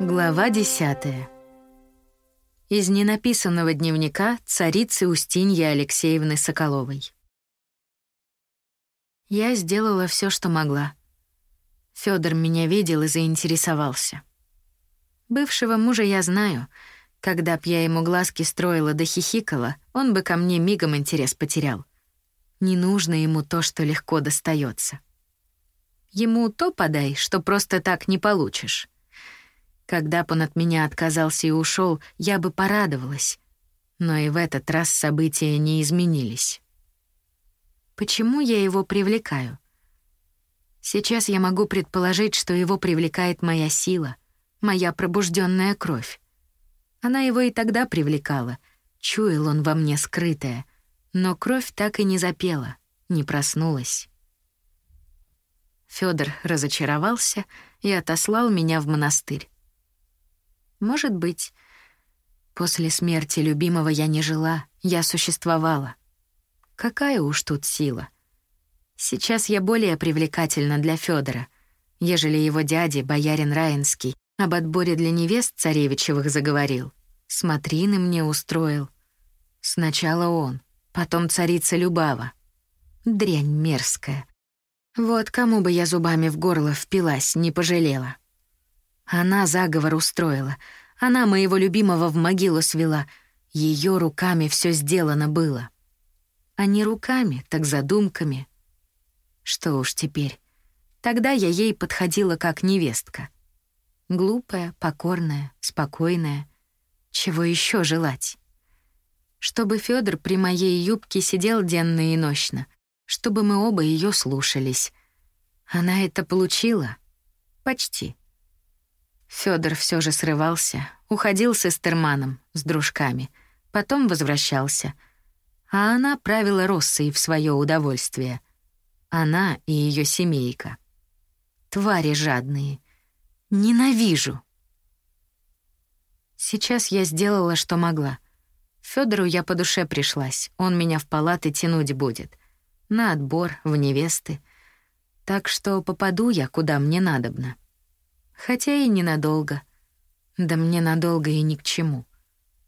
Глава десятая. Из ненаписанного дневника царицы Устиньи Алексеевны Соколовой. Я сделала все, что могла. Федор меня видел и заинтересовался. Бывшего мужа я знаю. Когда б я ему глазки строила да хихикала, он бы ко мне мигом интерес потерял. Не нужно ему то, что легко достается. Ему то подай, что просто так не получишь. Когда б он от меня отказался и ушел, я бы порадовалась. Но и в этот раз события не изменились. Почему я его привлекаю? Сейчас я могу предположить, что его привлекает моя сила, моя пробужденная кровь. Она его и тогда привлекала, чуял он во мне скрытое, но кровь так и не запела, не проснулась. Фёдор разочаровался и отослал меня в монастырь. Может быть, после смерти любимого я не жила, я существовала. Какая уж тут сила. Сейчас я более привлекательна для Фёдора, ежели его дядя, боярин Раинский, об отборе для невест царевичевых заговорил. Смотрины мне устроил. Сначала он, потом царица Любава. Дрянь мерзкая. Вот кому бы я зубами в горло впилась, не пожалела. Она заговор устроила. Она моего любимого в могилу свела. Ее руками все сделано было. А не руками, так задумками. Что уж теперь. Тогда я ей подходила как невестка. Глупая, покорная, спокойная. Чего еще желать? Чтобы Федор при моей юбке сидел денно и ночно — чтобы мы оба ее слушались. Она это получила? Почти. Федор все же срывался, уходил с Эстерманом, с дружками, потом возвращался. А она правила Россой в свое удовольствие. Она и ее семейка. Твари жадные. Ненавижу. Сейчас я сделала, что могла. Федору я по душе пришлась, он меня в палаты тянуть будет на отбор, в невесты. Так что попаду я куда мне надобно. Хотя и ненадолго. Да мне надолго и ни к чему.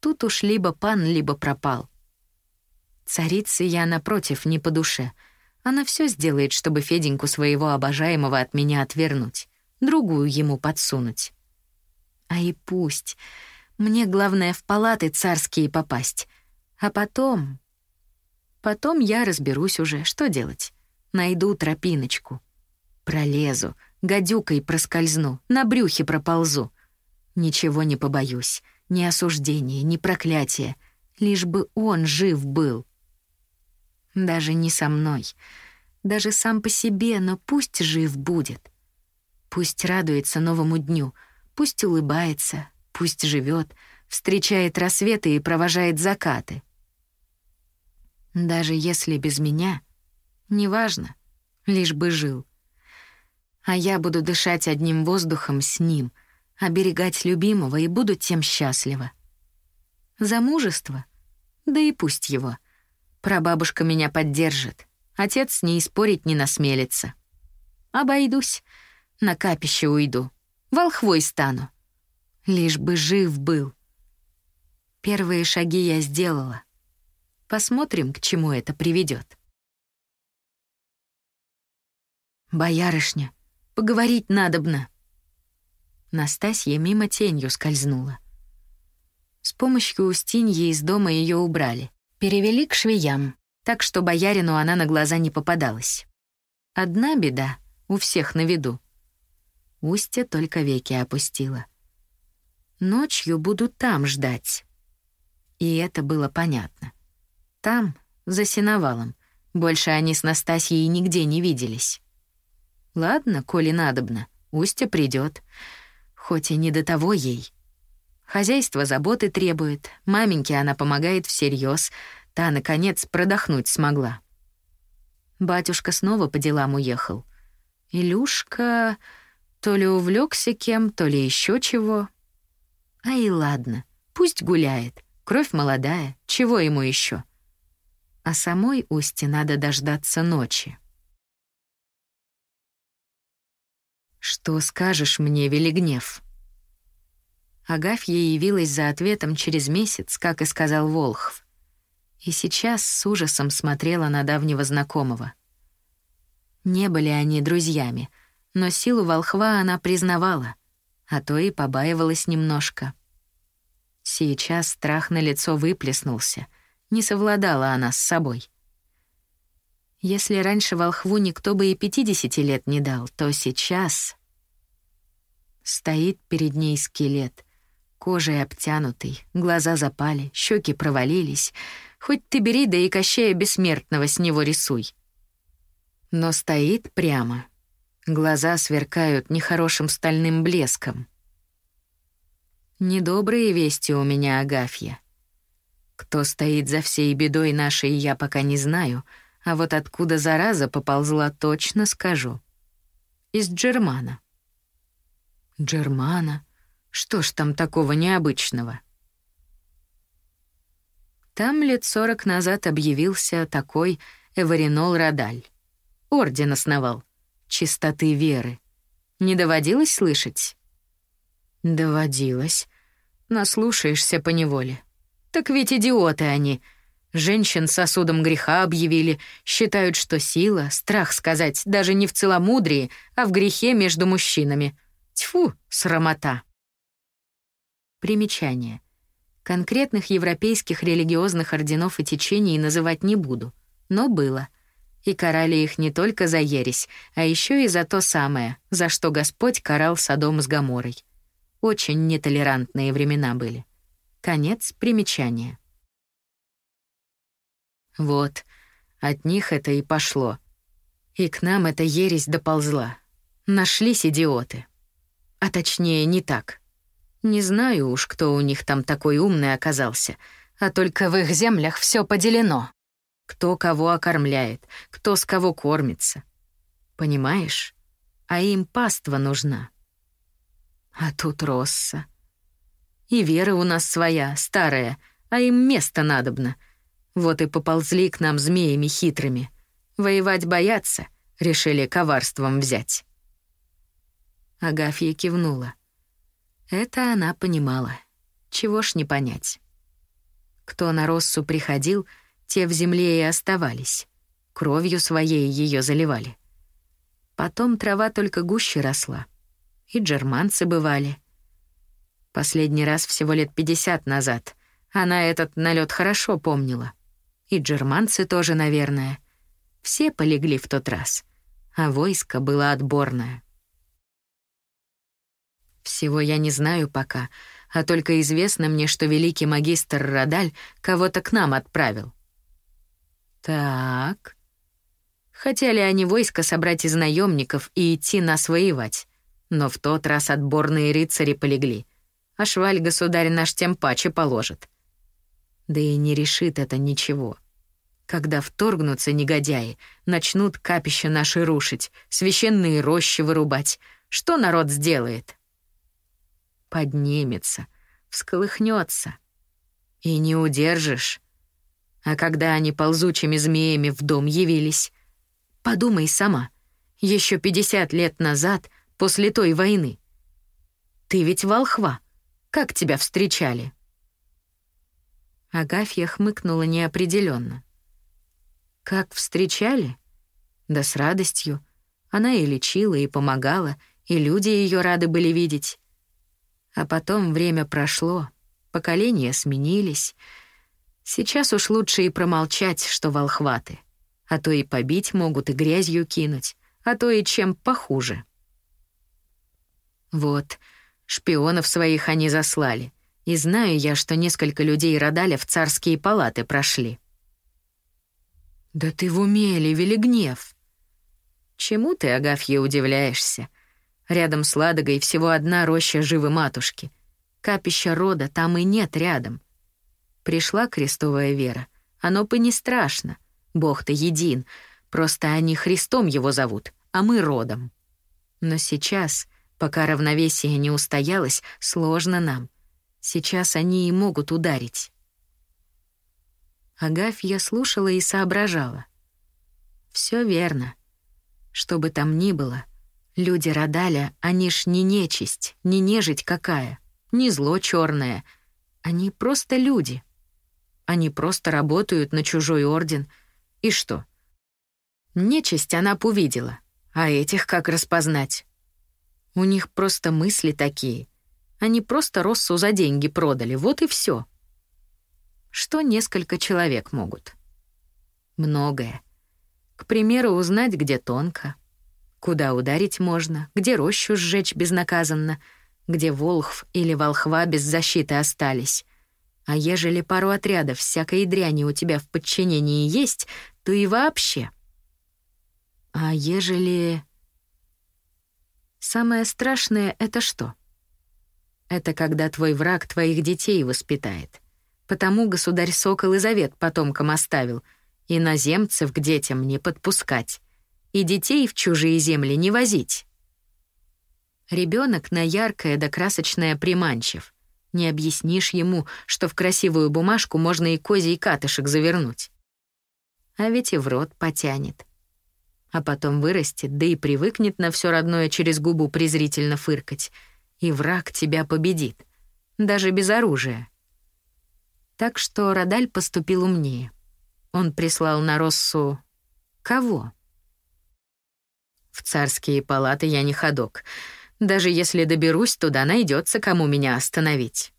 Тут уж либо пан, либо пропал. Царице я, напротив, не по душе. Она все сделает, чтобы Феденьку своего обожаемого от меня отвернуть, другую ему подсунуть. А и пусть. Мне главное в палаты царские попасть. А потом, Потом я разберусь уже, что делать. Найду тропиночку. Пролезу, гадюкой проскользну, на брюхе проползу. Ничего не побоюсь, ни осуждения, ни проклятия, лишь бы он жив был. Даже не со мной, даже сам по себе, но пусть жив будет. Пусть радуется новому дню, пусть улыбается, пусть живет, встречает рассветы и провожает закаты. Даже если без меня, неважно, лишь бы жил. А я буду дышать одним воздухом с ним, оберегать любимого и буду тем счастлива. Замужество? Да и пусть его. Прабабушка меня поддержит. Отец с ней спорить не насмелится. Обойдусь, на капище уйду, волхвой стану. Лишь бы жив был. Первые шаги я сделала — Посмотрим, к чему это приведет. Боярышня, поговорить надобно. Настасья мимо тенью скользнула. С помощью Устиньи из дома ее убрали, перевели к швеям, так что боярину она на глаза не попадалась. Одна беда у всех на виду. Устья только веки опустила. Ночью буду там ждать. И это было понятно. Там, за сеновалом. Больше они с Настасьей нигде не виделись. Ладно, коли надобно, Устя придет, Хоть и не до того ей. Хозяйство заботы требует, маменьке она помогает всерьез, та, наконец, продохнуть смогла. Батюшка снова по делам уехал. Илюшка то ли увлекся кем, то ли еще чего. А и ладно, пусть гуляет, кровь молодая, чего ему еще? а самой Усти надо дождаться ночи. «Что скажешь мне, Велигнев?» Агафья явилась за ответом через месяц, как и сказал Волхв. И сейчас с ужасом смотрела на давнего знакомого. Не были они друзьями, но силу волхва она признавала, а то и побаивалась немножко. Сейчас страх на лицо выплеснулся, не совладала она с собой. Если раньше волхву никто бы и пятидесяти лет не дал, то сейчас... Стоит перед ней скелет, кожей обтянутый, глаза запали, щеки провалились. Хоть ты бери, да и Кощея Бессмертного с него рисуй. Но стоит прямо. Глаза сверкают нехорошим стальным блеском. Недобрые вести у меня, Агафья. Кто стоит за всей бедой нашей, я пока не знаю, а вот откуда зараза поползла, точно скажу. Из Джермана. Джермана? Что ж там такого необычного? Там лет сорок назад объявился такой Эваринол Радаль. Орден основал. Чистоты веры. Не доводилось слышать? Доводилось. Наслушаешься по неволе. Так ведь идиоты они. Женщин сосудом греха объявили, считают, что сила, страх сказать, даже не в целомудрии, а в грехе между мужчинами. Тьфу, срамота. Примечание. Конкретных европейских религиозных орденов и течений называть не буду, но было. И карали их не только за ересь, а еще и за то самое, за что Господь карал Содом с Гоморой. Очень нетолерантные времена были. Конец примечания. Вот, от них это и пошло. И к нам эта ересь доползла. Нашлись идиоты. А точнее, не так. Не знаю уж, кто у них там такой умный оказался, а только в их землях все поделено. Кто кого окормляет, кто с кого кормится. Понимаешь? А им паства нужна. А тут Росса. И вера у нас своя, старая, а им место надобно. Вот и поползли к нам змеями хитрыми. Воевать боятся, решили коварством взять. Агафья кивнула. Это она понимала. Чего ж не понять. Кто на Россу приходил, те в земле и оставались. Кровью своей ее заливали. Потом трава только гуще росла. И джерманцы бывали. Последний раз всего лет пятьдесят назад. Она этот налет хорошо помнила. И джерманцы тоже, наверное. Все полегли в тот раз. А войско было отборное. Всего я не знаю пока, а только известно мне, что великий магистр Радаль кого-то к нам отправил. Так. Хотели они войско собрать из наемников и идти нас воевать. Но в тот раз отборные рыцари полегли. А шваль государь наш тем паче положит. Да и не решит это ничего. Когда вторгнутся негодяи, начнут капища наши рушить, священные рощи вырубать. Что народ сделает? поднимется, всколыхнется. И не удержишь. А когда они ползучими змеями в дом явились, подумай сама, еще пятьдесят лет назад, после той войны. Ты ведь волхва. Как тебя встречали? Агафья хмыкнула неопределенно. Как встречали? Да с радостью. Она и лечила, и помогала, и люди ее рады были видеть. А потом время прошло, поколения сменились. Сейчас уж лучше и промолчать, что волхваты. А то и побить могут, и грязью кинуть, а то и чем похуже. Вот, шпионов своих они заслали. И знаю я, что несколько людей Родаля в царские палаты прошли. «Да ты в уме, Велигнев!» «Чему ты, Агафья, удивляешься?» Рядом с Ладогой всего одна роща живы матушки. Капища рода там и нет рядом. Пришла крестовая вера. Оно бы не страшно. Бог-то един. Просто они Христом его зовут, а мы родом. Но сейчас, пока равновесие не устоялось, сложно нам. Сейчас они и могут ударить. Агафья слушала и соображала. Все верно. Что бы там ни было — Люди Радаля, они ж не нечисть, не нежить какая. ни зло черное. Они просто люди. Они просто работают на чужой орден. И что? Нечисть она увидела. А этих как распознать? У них просто мысли такие. Они просто Россу за деньги продали, вот и все. Что несколько человек могут? Многое. К примеру, узнать, где тонко, куда ударить можно, где рощу сжечь безнаказанно, где волхв или волхва без защиты остались. А ежели пару отрядов всякой дряни у тебя в подчинении есть, то и вообще. А ежели... Самое страшное — это что? Это когда твой враг твоих детей воспитает. Потому государь Сокол и завет потомкам оставил — иноземцев к детям не подпускать и детей в чужие земли не возить. Ребенок на яркое да красочное приманчив. Не объяснишь ему, что в красивую бумажку можно и козий катышек завернуть. А ведь и в рот потянет. А потом вырастет, да и привыкнет на все родное через губу презрительно фыркать. И враг тебя победит. Даже без оружия. Так что Радаль поступил умнее. Он прислал на Россу... Кого? В царские палаты я не ходок. Даже если доберусь туда, найдется, кому меня остановить.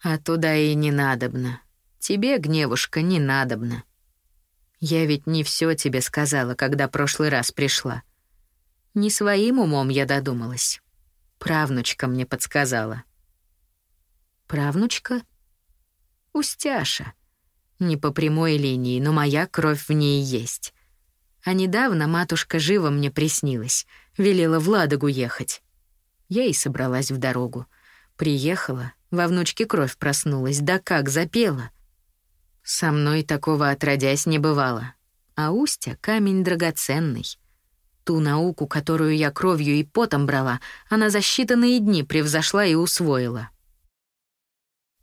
А туда и не надобно. Тебе, гневушка, не надобно. Я ведь не все тебе сказала, когда прошлый раз пришла. Не своим умом я додумалась. Правнучка мне подсказала. Правнучка? Устяша. Не по прямой линии, но моя кровь в ней есть. А недавно матушка живо мне приснилась, велела в Ладогу ехать. Я и собралась в дорогу. Приехала, во внучке кровь проснулась, да как запела. Со мной такого отродясь не бывало. А Устя — камень драгоценный. Ту науку, которую я кровью и потом брала, она за считанные дни превзошла и усвоила.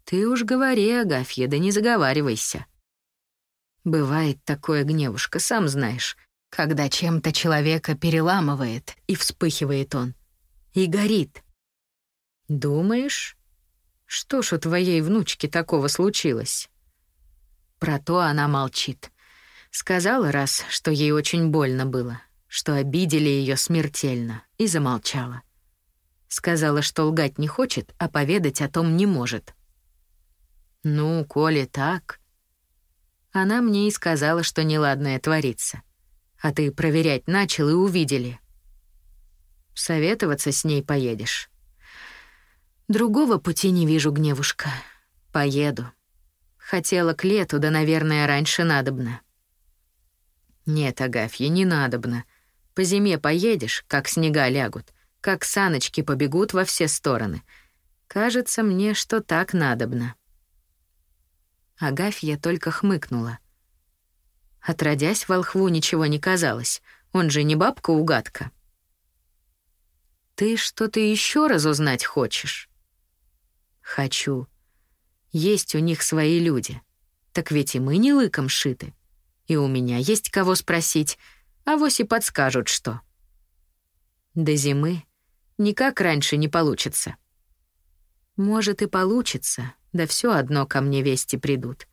Ты уж говори, Агафья, да не заговаривайся. Бывает такое, гневушка, сам знаешь, когда чем-то человека переламывает, и вспыхивает он. И горит. Думаешь? Что ж у твоей внучки такого случилось? Про то она молчит. Сказала раз, что ей очень больно было, что обидели ее смертельно, и замолчала. Сказала, что лгать не хочет, а поведать о том не может. Ну, коли так... Она мне и сказала, что неладное творится. А ты проверять начал и увидели. Советоваться с ней поедешь. Другого пути не вижу, гневушка. Поеду. Хотела к лету, да, наверное, раньше надобно. Нет, Агафья, не надобно. По зиме поедешь, как снега лягут, как саночки побегут во все стороны. Кажется мне, что так надобно. Агафья только хмыкнула. Отродясь, волхву ничего не казалось. Он же не бабка-угадка. «Ты что-то еще разузнать хочешь?» «Хочу. Есть у них свои люди. Так ведь и мы не лыком шиты. И у меня есть кого спросить, а вось и подскажут, что». До зимы никак раньше не получится. Может и получится, да все одно ко мне вести придут.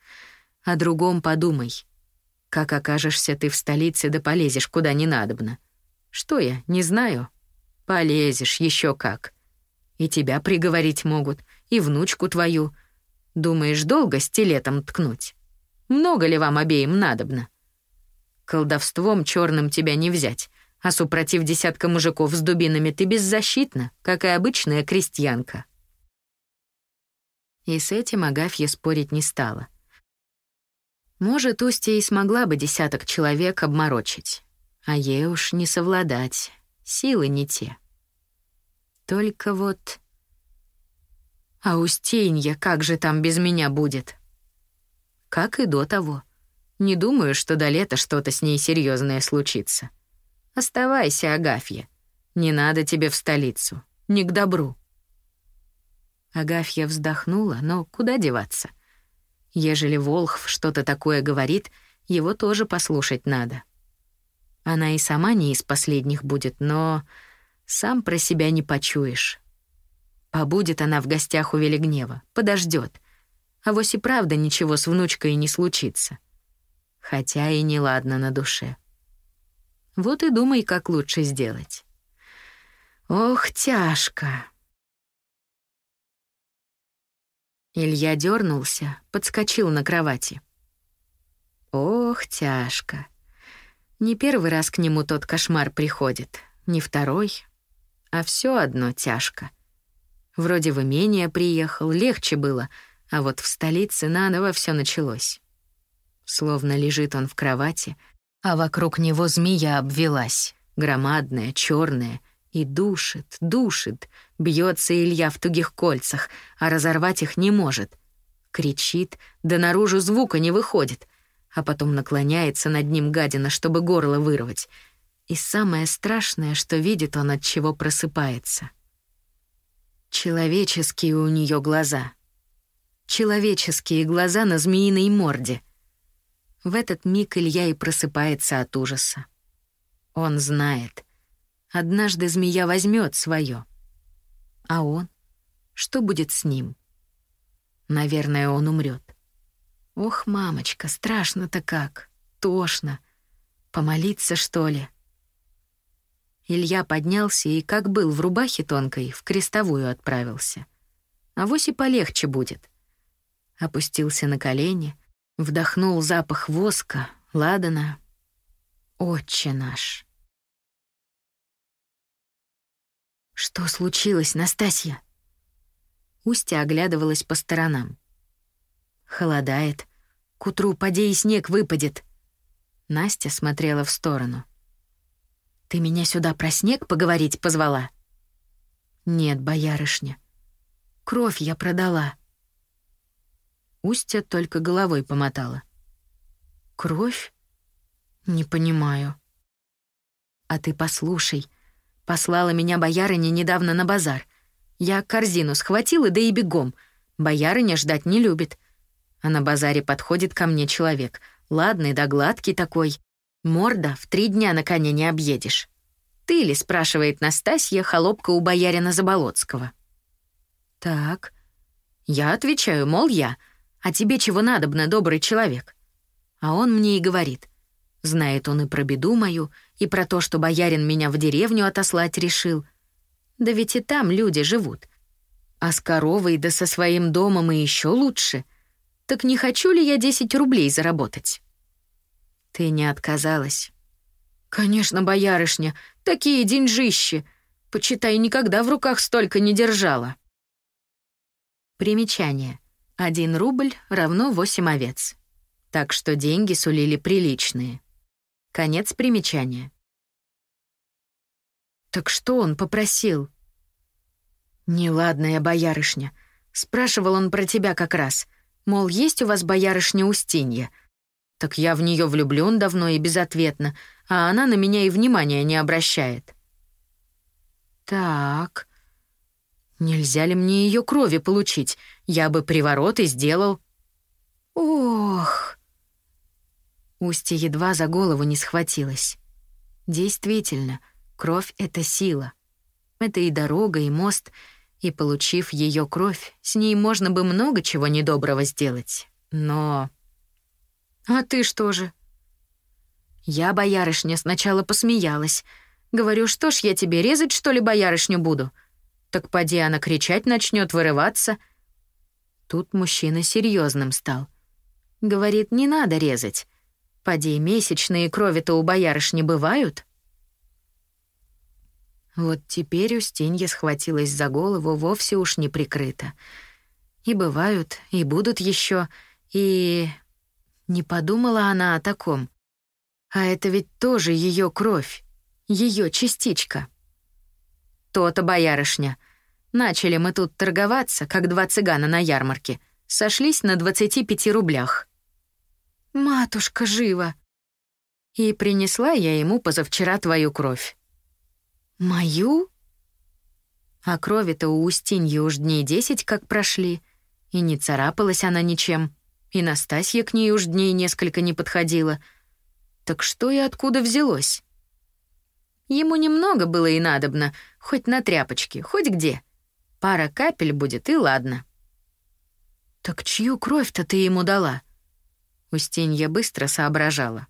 О другом подумай. Как окажешься ты в столице, да полезешь куда не надобно. Что я, не знаю? Полезешь еще как. И тебя приговорить могут, и внучку твою. Думаешь, долго стилетом ткнуть? Много ли вам обеим надобно? Колдовством черным тебя не взять, а супротив десятка мужиков с дубинами ты беззащитна, как и обычная крестьянка. И с этим Агафья спорить не стала. Может, Устья и смогла бы десяток человек обморочить, а ей уж не совладать, силы не те. Только вот... А Устинья как же там без меня будет? Как и до того. Не думаю, что до лета что-то с ней серьезное случится. Оставайся, Агафья. Не надо тебе в столицу. Не к добру. Агафья вздохнула, но куда деваться? Ежели Волхв что-то такое говорит, его тоже послушать надо. Она и сама не из последних будет, но сам про себя не почуешь. Побудет она в гостях у Велигнева, подождет. А вось и правда ничего с внучкой не случится. Хотя и неладно на душе. Вот и думай, как лучше сделать. Ох, тяжко. Илья дернулся, подскочил на кровати. Ох, тяжко. Не первый раз к нему тот кошмар приходит, не второй, а все одно тяжко. Вроде в имение приехал, легче было, а вот в столице наново все началось. Словно лежит он в кровати, а вокруг него змея обвелась, громадная, черная, и душит, душит, бьется Илья в тугих кольцах, а разорвать их не может. Кричит, да наружу звука не выходит, а потом наклоняется над ним гадина, чтобы горло вырвать. И самое страшное, что видит он, от чего просыпается. Человеческие у нее глаза. Человеческие глаза на змеиной морде. В этот миг Илья и просыпается от ужаса. Он знает — Однажды змея возьмет свое. А он? Что будет с ним? Наверное, он умрет. Ох, мамочка, страшно-то как. Тошно. Помолиться, что ли? Илья поднялся и, как был в рубахе тонкой, в крестовую отправился. А вось и полегче будет. Опустился на колени, вдохнул запах воска, ладана. Отче наш. Что случилось, Настасья? Устья оглядывалась по сторонам. Холодает. К утру поди снег выпадет. Настя смотрела в сторону. Ты меня сюда про снег поговорить позвала? Нет, боярышня. Кровь я продала. Устья только головой помотала. Кровь? Не понимаю. А ты послушай, Послала меня боярыня недавно на базар. Я корзину схватила, да и бегом. Боярыня ждать не любит. А на базаре подходит ко мне человек. Ладный да гладкий такой. Морда в три дня на коне не объедешь. «Ты ли?» — спрашивает Настасья, холопка у боярина Заболоцкого. «Так». Я отвечаю, мол, я. А тебе чего надобно, добрый человек? А он мне и говорит. Знает он и про беду мою, и про то, что боярин меня в деревню отослать решил. Да ведь и там люди живут. А с коровой да со своим домом и еще лучше. Так не хочу ли я 10 рублей заработать? Ты не отказалась. Конечно, боярышня, такие деньжищи. Почитай, никогда в руках столько не держала. Примечание. Один рубль равно восемь овец. Так что деньги сулили приличные. Конец примечания. Так что он попросил? Неладная боярышня. Спрашивал он про тебя как раз. Мол, есть у вас боярышня Устинья? Так я в нее влюблен давно и безответно, а она на меня и внимания не обращает. Так. Нельзя ли мне ее крови получить? Я бы приворот и сделал. Ох. Устья едва за голову не схватилась. Действительно, кровь — это сила. Это и дорога, и мост, и, получив ее кровь, с ней можно бы много чего недоброго сделать. Но... А ты что же? Я, боярышня, сначала посмеялась. Говорю, что ж я тебе резать, что ли, боярышню буду? Так поди она кричать начнет, вырываться. Тут мужчина серьезным стал. Говорит, не надо резать. Поди, месячные крови-то у боярышни бывают?» Вот теперь Устинья схватилась за голову вовсе уж не прикрыто. И бывают, и будут еще, и... Не подумала она о таком. А это ведь тоже ее кровь, ее частичка. То-то, боярышня. Начали мы тут торговаться, как два цыгана на ярмарке. Сошлись на 25 рублях. «Матушка жива!» «И принесла я ему позавчера твою кровь». «Мою?» А крови-то у Устиньи уж дней десять как прошли, и не царапалась она ничем, и Настасья к ней уж дней несколько не подходила. Так что и откуда взялось? Ему немного было и надобно, хоть на тряпочке, хоть где. Пара капель будет, и ладно. Так чью кровь-то ты ему дала? Устинья быстро соображала.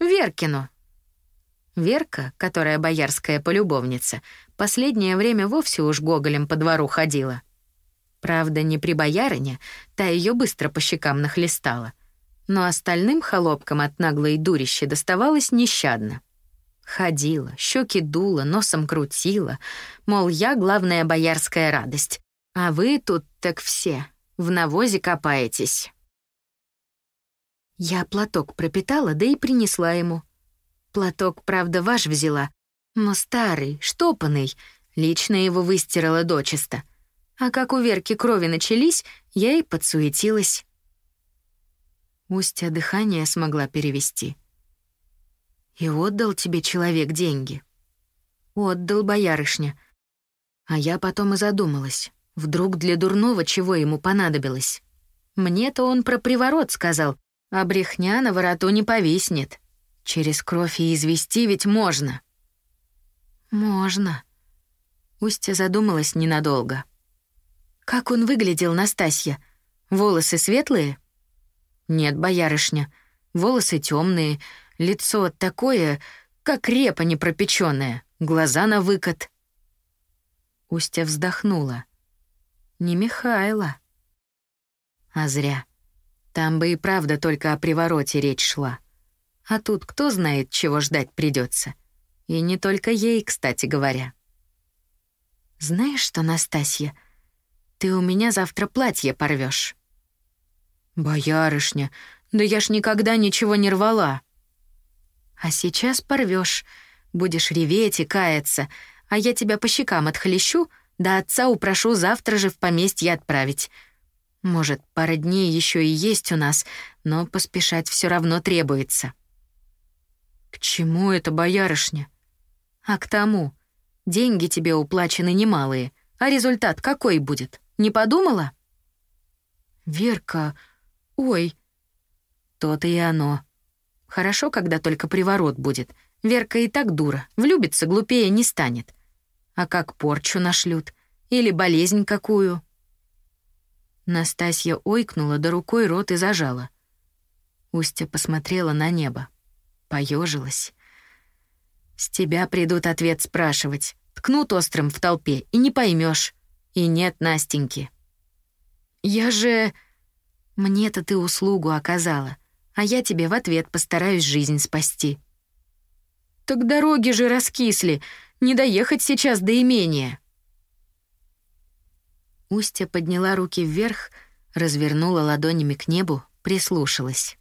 Веркину. Верка, которая боярская полюбовница, последнее время вовсе уж гоголем по двору ходила. Правда, не при боярине, та ее быстро по щекам нахлестала. Но остальным холопкам от наглой дурища доставалось нещадно. Ходила, щеки дула, носом крутила, мол, я главная боярская радость, а вы тут так все в навозе копаетесь. Я платок пропитала, да и принесла ему. Платок, правда, ваш взяла, но старый, штопанный, лично его выстирала дочисто. А как у Верки крови начались, я и подсуетилась. Устья дыхание смогла перевести. «И отдал тебе человек деньги?» «Отдал, боярышня». А я потом и задумалась. Вдруг для дурного чего ему понадобилось? Мне-то он про приворот сказал, а брехня на вороту не повиснет. Через кровь и извести ведь можно. Можно. Устья задумалась ненадолго. Как он выглядел, Настасья? Волосы светлые? Нет, боярышня. Волосы темные, лицо такое, как репа непропечённая, глаза на выкат. Устья вздохнула. Не Михайло. А зря. Там бы и правда только о привороте речь шла. А тут кто знает, чего ждать придется. И не только ей, кстати говоря. Знаешь что, Настасья, ты у меня завтра платье порвешь. Боярышня, да я ж никогда ничего не рвала. А сейчас порвешь, будешь реветь и каяться, а я тебя по щекам отхлещу, да отца упрошу завтра же в поместье отправить. Может, пара дней еще и есть у нас, но поспешать все равно требуется. К чему это, боярышня? А к тому, деньги тебе уплачены немалые, а результат какой будет? Не подумала? Верка, ой. То-то и оно. Хорошо, когда только приворот будет. Верка и так дура, влюбится, глупее не станет. А как порчу нашлют? Или болезнь какую? Настасья ойкнула, да рукой рот и зажала. Устья посмотрела на небо. Поежилась. «С тебя придут ответ спрашивать. Ткнут острым в толпе, и не поймешь. И нет Настеньки. Я же... Мне-то ты услугу оказала, а я тебе в ответ постараюсь жизнь спасти. Так дороги же раскисли, не доехать сейчас до имения. Устья подняла руки вверх, развернула ладонями к небу, прислушалась.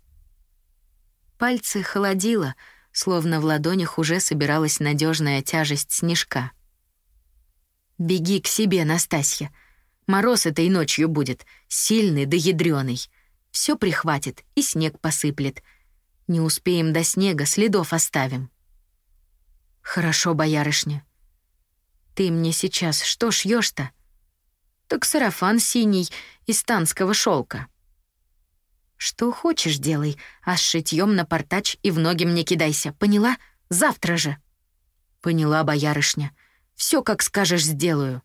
Пальцы холодило, словно в ладонях уже собиралась надежная тяжесть снежка. «Беги к себе, Настасья. Мороз этой ночью будет, сильный да ядрёный. Всё прихватит и снег посыплет. Не успеем до снега, следов оставим». «Хорошо, боярышня. Ты мне сейчас что шьёшь-то?» «Так сарафан синий из танского шелка. «Что хочешь, делай, а с шитьём на портач и в ноги мне кидайся, поняла? Завтра же!» «Поняла, боярышня. Все, как скажешь, сделаю».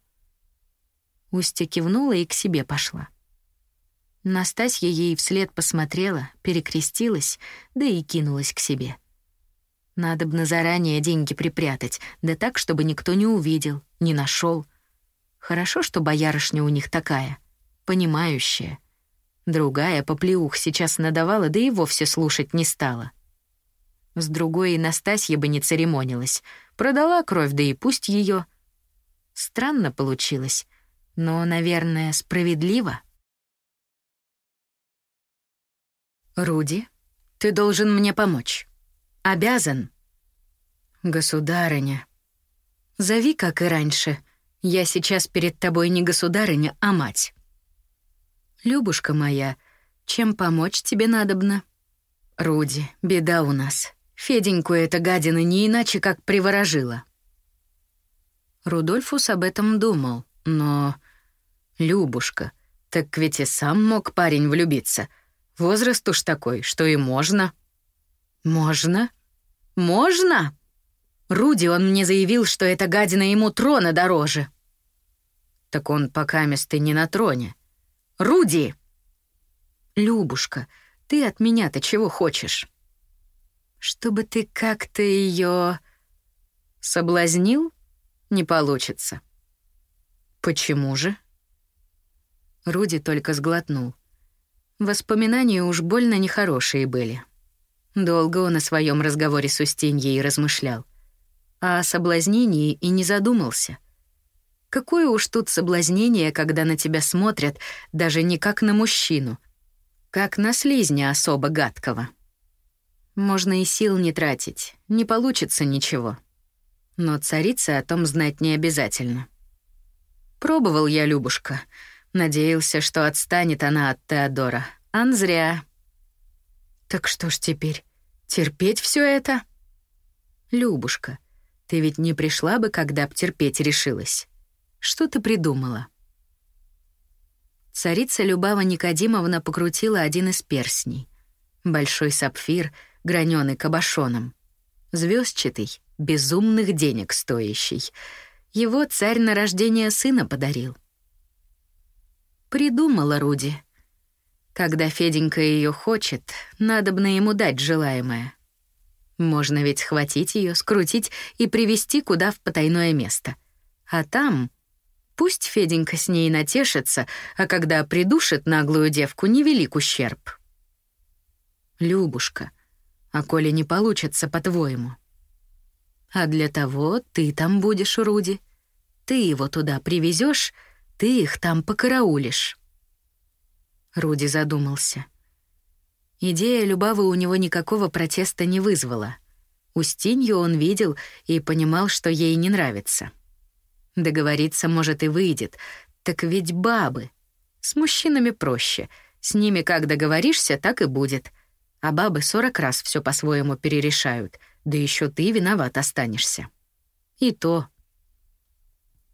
Устья кивнула и к себе пошла. Настасья ей вслед посмотрела, перекрестилась, да и кинулась к себе. Надо бы на заранее деньги припрятать, да так, чтобы никто не увидел, не нашел. Хорошо, что боярышня у них такая, понимающая. Другая поплеух сейчас надавала, да и вовсе слушать не стала. С другой и Настасья бы не церемонилась. Продала кровь, да и пусть ее. Странно получилось, но, наверное, справедливо. «Руди, ты должен мне помочь. Обязан». «Государыня». «Зови, как и раньше. Я сейчас перед тобой не государыня, а мать». «Любушка моя, чем помочь тебе надобно?» «Руди, беда у нас. Феденьку эта гадина не иначе как приворожила». Рудольфус об этом думал, но... «Любушка, так ведь и сам мог парень влюбиться. Возраст уж такой, что и можно». «Можно? Можно?» Руди, он мне заявил, что эта гадина ему трона дороже. Так он пока месты не на троне. Руди! Любушка, ты от меня-то чего хочешь? Чтобы ты как-то ее соблазнил? Не получится. Почему же? Руди только сглотнул. Воспоминания уж больно нехорошие были. Долго он о своем разговоре с Устиньей размышлял. А о соблазнении и не задумался. Какое уж тут соблазнение, когда на тебя смотрят даже не как на мужчину, как на слизня особо гадкого. Можно и сил не тратить, не получится ничего. Но царице о том знать не обязательно. Пробовал я, Любушка. Надеялся, что отстанет она от Теодора. Ан зря. Так что ж теперь? Терпеть все это? Любушка, ты ведь не пришла бы, когда б терпеть решилась. Что ты придумала? Царица Любава Никодимовна покрутила один из перстней. Большой сапфир, граненый кабошоном. Звездчатый, безумных денег стоящий. Его царь на рождение сына подарил. Придумала Руди. Когда Феденька ее хочет, надо бы на ему дать желаемое. Можно ведь схватить ее, скрутить и привести куда в потайное место. А там пусть Феденька с ней натешится, а когда придушит наглую девку, невелик ущерб. Любушка, а коли не получится, по-твоему? А для того ты там будешь, Руди. Ты его туда привезешь, ты их там покараулишь. Руди задумался. Идея Любавы у него никакого протеста не вызвала. Устинью он видел и понимал, что ей не нравится. Договориться, может, и выйдет. Так ведь бабы. С мужчинами проще. С ними как договоришься, так и будет. А бабы сорок раз все по-своему перерешают. Да еще ты виноват останешься. И то.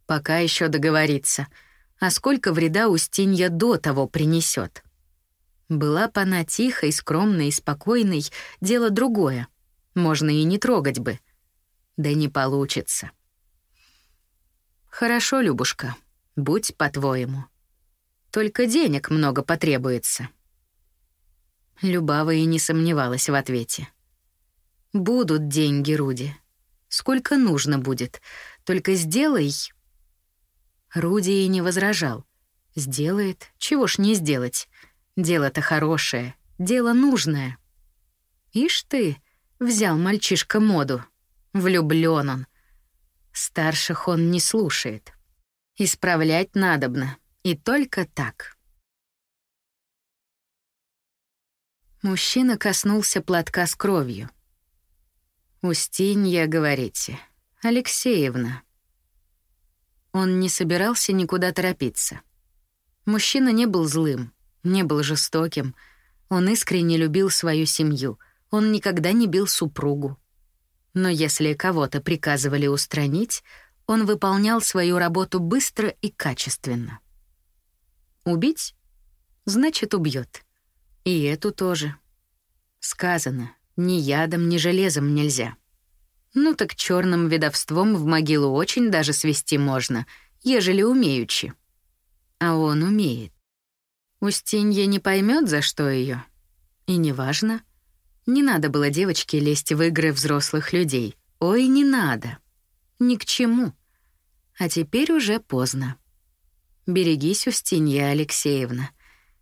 Пока еще договориться. А сколько вреда Устинья до того принесет? Была бы она тихой, скромной и спокойной, дело другое. Можно и не трогать бы. Да не получится. Хорошо, Любушка, будь по-твоему. Только денег много потребуется. Любава и не сомневалась в ответе. Будут деньги, Руди. Сколько нужно будет. Только сделай. Руди и не возражал. Сделает, чего ж не сделать. Дело-то хорошее, дело нужное. Ишь ты, взял мальчишка моду. Влюблён он. Старших он не слушает. Исправлять надобно, и только так. Мужчина коснулся платка с кровью. «Устинья, говорите. Алексеевна». Он не собирался никуда торопиться. Мужчина не был злым, не был жестоким. Он искренне любил свою семью. Он никогда не бил супругу. Но если кого-то приказывали устранить, он выполнял свою работу быстро и качественно. Убить? Значит, убьет. И эту тоже. Сказано, ни ядом, ни железом нельзя. Ну так черным ведовством в могилу очень даже свести можно, ежели умеючи. А он умеет. Устинья не поймет, за что ее. И неважно. Не надо было девочке лезть в игры взрослых людей. Ой, не надо. Ни к чему. А теперь уже поздно. Берегись, Устинья Алексеевна.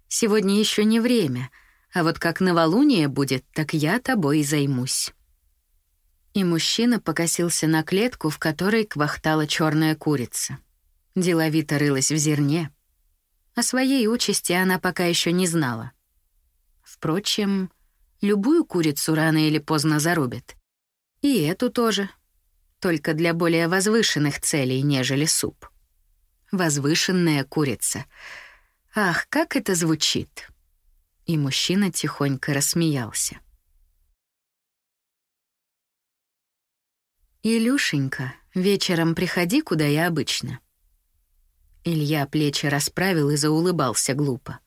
Сегодня еще не время, а вот как новолуние будет, так я тобой займусь. И мужчина покосился на клетку, в которой квахтала черная курица. Деловито рылась в зерне — о своей участи она пока еще не знала. Впрочем, любую курицу рано или поздно зарубят. И эту тоже. Только для более возвышенных целей, нежели суп. Возвышенная курица. Ах, как это звучит. И мужчина тихонько рассмеялся. «Илюшенька, вечером приходи, куда я обычно. Илья плечи расправил и заулыбался глупо.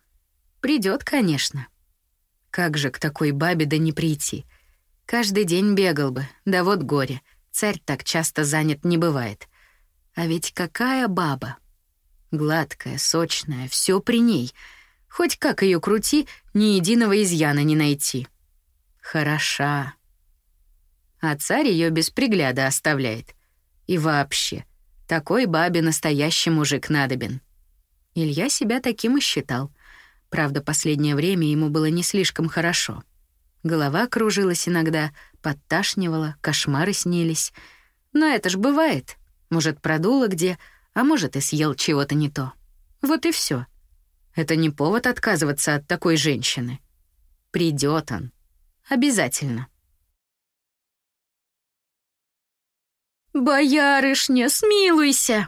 Придет, конечно. Как же к такой бабе да не прийти? Каждый день бегал бы, да вот горе. Царь так часто занят не бывает. А ведь какая баба? Гладкая, сочная, все при ней. Хоть как ее крути, ни единого изъяна не найти. Хороша. А царь ее без пригляда оставляет. И вообще, такой бабе настоящий мужик надобен. Илья себя таким и считал. Правда, последнее время ему было не слишком хорошо. Голова кружилась иногда, подташнивала, кошмары снились. Но это ж бывает. Может, продуло где, а может, и съел чего-то не то. Вот и все. Это не повод отказываться от такой женщины. Придет он. Обязательно. «Боярышня, смилуйся!»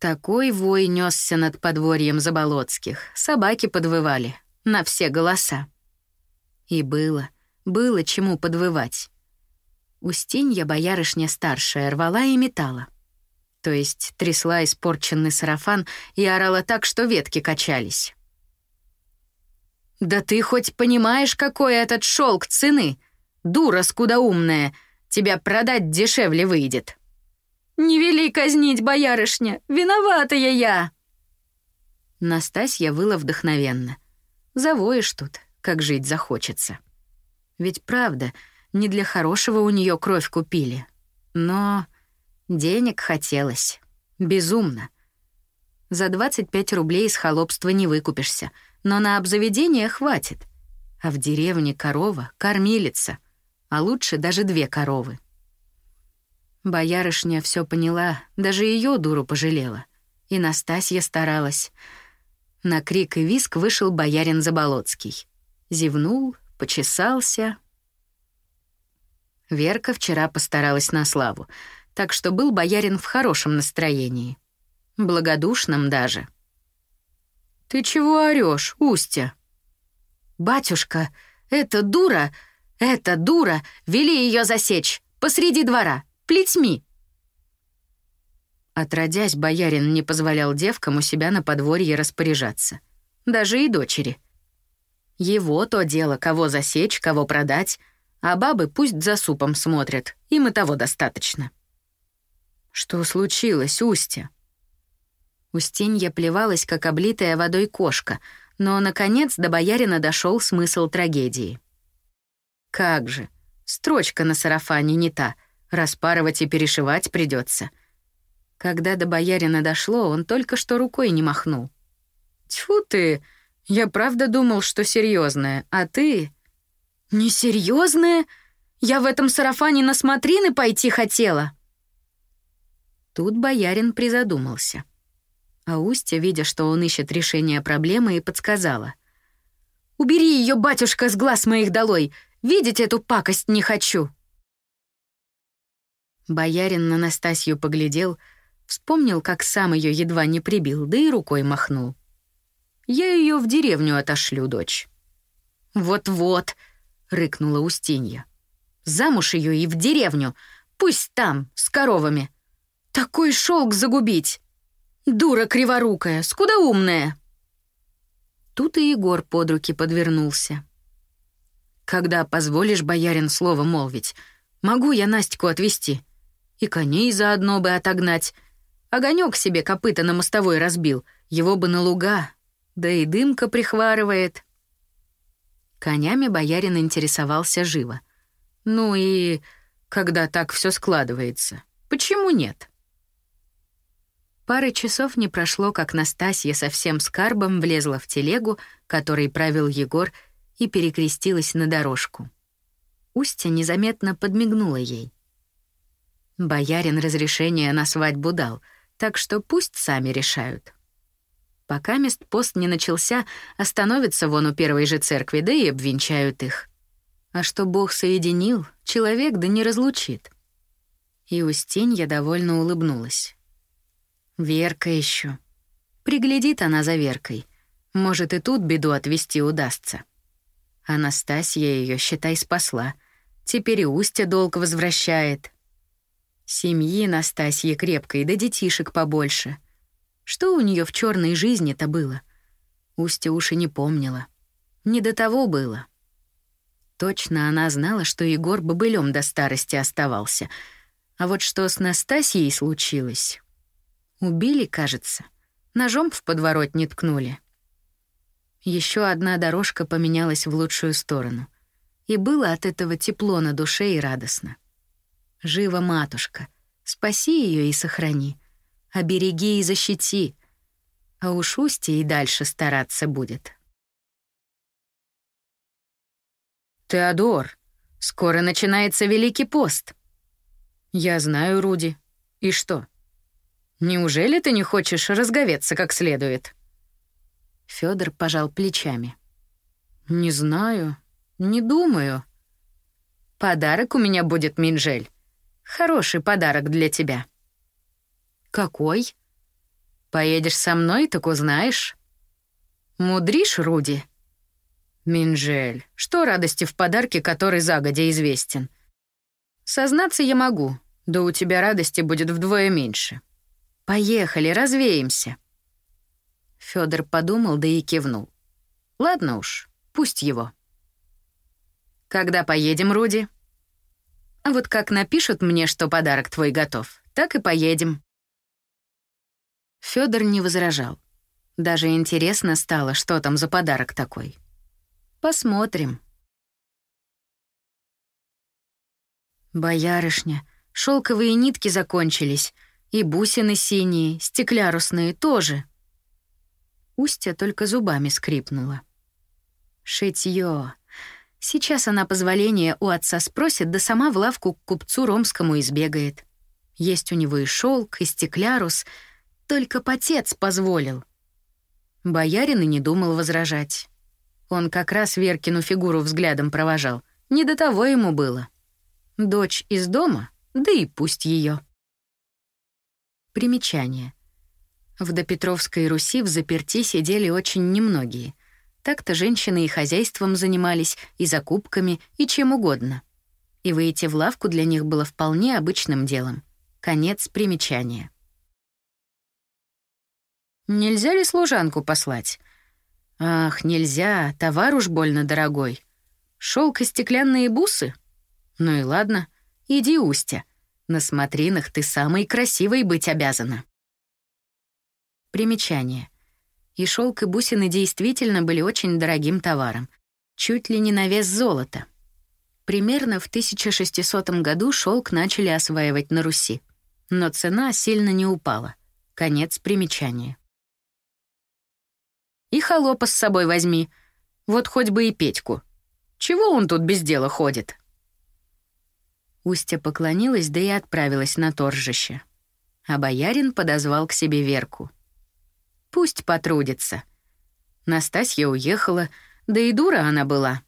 Такой вой несся над подворьем Заболоцких. Собаки подвывали. На все голоса. И было, было чему подвывать. Устинья, боярышня старшая, рвала и метала. То есть трясла испорченный сарафан и орала так, что ветки качались. «Да ты хоть понимаешь, какой этот шелк цены? Дура скудоумная, тебя продать дешевле выйдет». «Не вели казнить, боярышня, виноватая я!» Настасья выла вдохновенно. «Завоешь тут, как жить захочется». Ведь правда, не для хорошего у нее кровь купили. Но денег хотелось. Безумно. За 25 рублей из холопства не выкупишься, но на обзаведение хватит. А в деревне корова — кормилица, а лучше даже две коровы. Боярышня все поняла, даже ее дуру пожалела. И Настасья старалась. На крик и виск вышел боярин Заболоцкий. Зевнул, почесался. Верка вчера постаралась на славу, так что был боярин в хорошем настроении. Благодушном даже. «Ты чего орёшь, Устя?» «Батюшка, эта дура, эта дура, вели ее засечь посреди двора!» Плетьми!» Отродясь, боярин не позволял девкам у себя на подворье распоряжаться. Даже и дочери. Его то дело, кого засечь, кого продать, а бабы пусть за супом смотрят, им и того достаточно. «Что случилось, Устя?» Устинья плевалась, как облитая водой кошка, но, наконец, до боярина дошел смысл трагедии. «Как же! Строчка на сарафане не та — Распарывать и перешивать придется. Когда до боярина дошло, он только что рукой не махнул. Тьфу ты! Я правда думал, что серьезная, а ты... Несерьезная? Я в этом сарафане на смотрины пойти хотела. Тут боярин призадумался. А Устья, видя, что он ищет решение проблемы, и подсказала. «Убери ее, батюшка, с глаз моих долой! Видеть эту пакость не хочу!» Боярин на Настасью поглядел, вспомнил, как сам ее едва не прибил, да и рукой махнул. «Я ее в деревню отошлю, дочь». «Вот-вот», — рыкнула Устинья. «Замуж ее и в деревню, пусть там, с коровами. Такой шелк загубить! Дура криворукая, скудоумная!» Тут и Егор под руки подвернулся. «Когда позволишь, боярин, слово молвить, могу я Настику отвезти?» И коней заодно бы отогнать. Огонек себе копыта на мостовой разбил, его бы на луга, да и дымка прихварывает. Конями боярин интересовался живо. Ну и когда так все складывается, почему нет? Пары часов не прошло, как Настасья со всем скарбом влезла в телегу, которой правил Егор, и перекрестилась на дорожку. Устья незаметно подмигнула ей. Боярин разрешение на свадьбу дал, так что пусть сами решают. Пока мест пост не начался, остановятся вон у первой же церкви, да и обвенчают их. А что Бог соединил, человек да не разлучит. И Устинья довольно улыбнулась. Верка еще. Приглядит она за Веркой. Может, и тут беду отвести удастся. Анастасия ее, считай, спасла. Теперь и Устья долг возвращает. Семьи Настасьи крепкой, да детишек побольше. Что у нее в черной жизни-то было? Устя уж не помнила. Не до того было. Точно она знала, что Егор бобылем до старости оставался. А вот что с Настасьей случилось? Убили, кажется. Ножом в подворотне ткнули. Еще одна дорожка поменялась в лучшую сторону. И было от этого тепло на душе и радостно. Жива матушка. Спаси ее и сохрани. Обереги и защити. А уж Устье и дальше стараться будет. «Теодор, скоро начинается Великий пост». «Я знаю, Руди. И что? Неужели ты не хочешь разговеться как следует?» Федор пожал плечами. «Не знаю, не думаю. Подарок у меня будет, Минжель. Хороший подарок для тебя». «Какой?» «Поедешь со мной, так узнаешь». «Мудришь, Руди?» «Минжель, что радости в подарке, который загодя известен?» «Сознаться я могу, да у тебя радости будет вдвое меньше. Поехали, развеемся». Федор подумал, да и кивнул. «Ладно уж, пусть его». «Когда поедем, Руди?» «А вот как напишут мне, что подарок твой готов, так и поедем». Федор не возражал. Даже интересно стало, что там за подарок такой. Посмотрим. Боярышня, шелковые нитки закончились, и бусины синие, стеклярусные тоже. Устья только зубами скрипнула. Шитьё. Сейчас она позволение у отца спросит, да сама в лавку к купцу ромскому избегает. Есть у него и шелк, и стеклярус, только потец позволил. Боярин и не думал возражать. Он как раз Веркину фигуру взглядом провожал. Не до того ему было. Дочь из дома, да и пусть ее. Примечание. В допетровской Руси в заперти сидели очень немногие. Так-то женщины и хозяйством занимались, и закупками, и чем угодно. И выйти в лавку для них было вполне обычным делом. Конец примечания. «Нельзя ли служанку послать?» «Ах, нельзя, товар уж больно дорогой. Шелк и стеклянные бусы? Ну и ладно, иди, Устя. На смотринах ты самой красивой быть обязана». Примечание. И шелк и бусины действительно были очень дорогим товаром, чуть ли не на вес золота. Примерно в 1600 году шелк начали осваивать на Руси, но цена сильно не упала. Конец примечания. И холопа с собой возьми, вот хоть бы и Петьку. Чего он тут без дела ходит?» Устя поклонилась, да и отправилась на торжище. А боярин подозвал к себе Верку — Пусть потрудится. Настасья уехала, да и дура она была.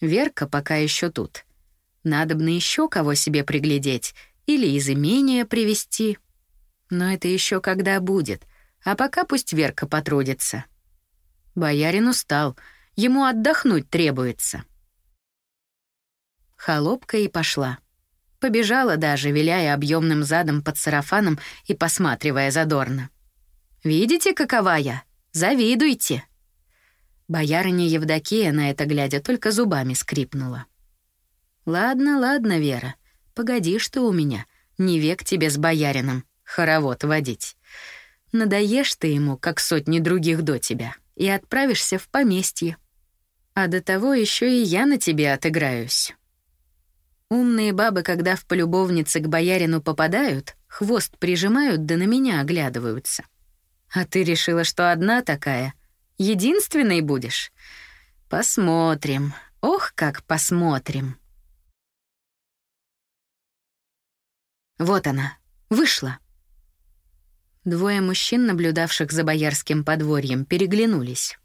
Верка пока еще тут. Надобно еще кого себе приглядеть или из имения привести. Но это еще когда будет, а пока пусть Верка потрудится. Боярин устал, ему отдохнуть требуется. Холопка и пошла. Побежала даже, виляя объемным задом под сарафаном и посматривая задорно. Видите, какова я? Завидуйте!» Боярыня Евдокия на это глядя только зубами скрипнула. «Ладно, ладно, Вера, погоди, что у меня. Не век тебе с боярином хоровод водить. Надоешь ты ему, как сотни других до тебя, и отправишься в поместье. А до того еще и я на тебе отыграюсь». Умные бабы, когда в полюбовнице к боярину попадают, хвост прижимают да на меня оглядываются. А ты решила, что одна такая? Единственной будешь? Посмотрим. Ох, как посмотрим. Вот она, вышла. Двое мужчин, наблюдавших за боярским подворьем, переглянулись.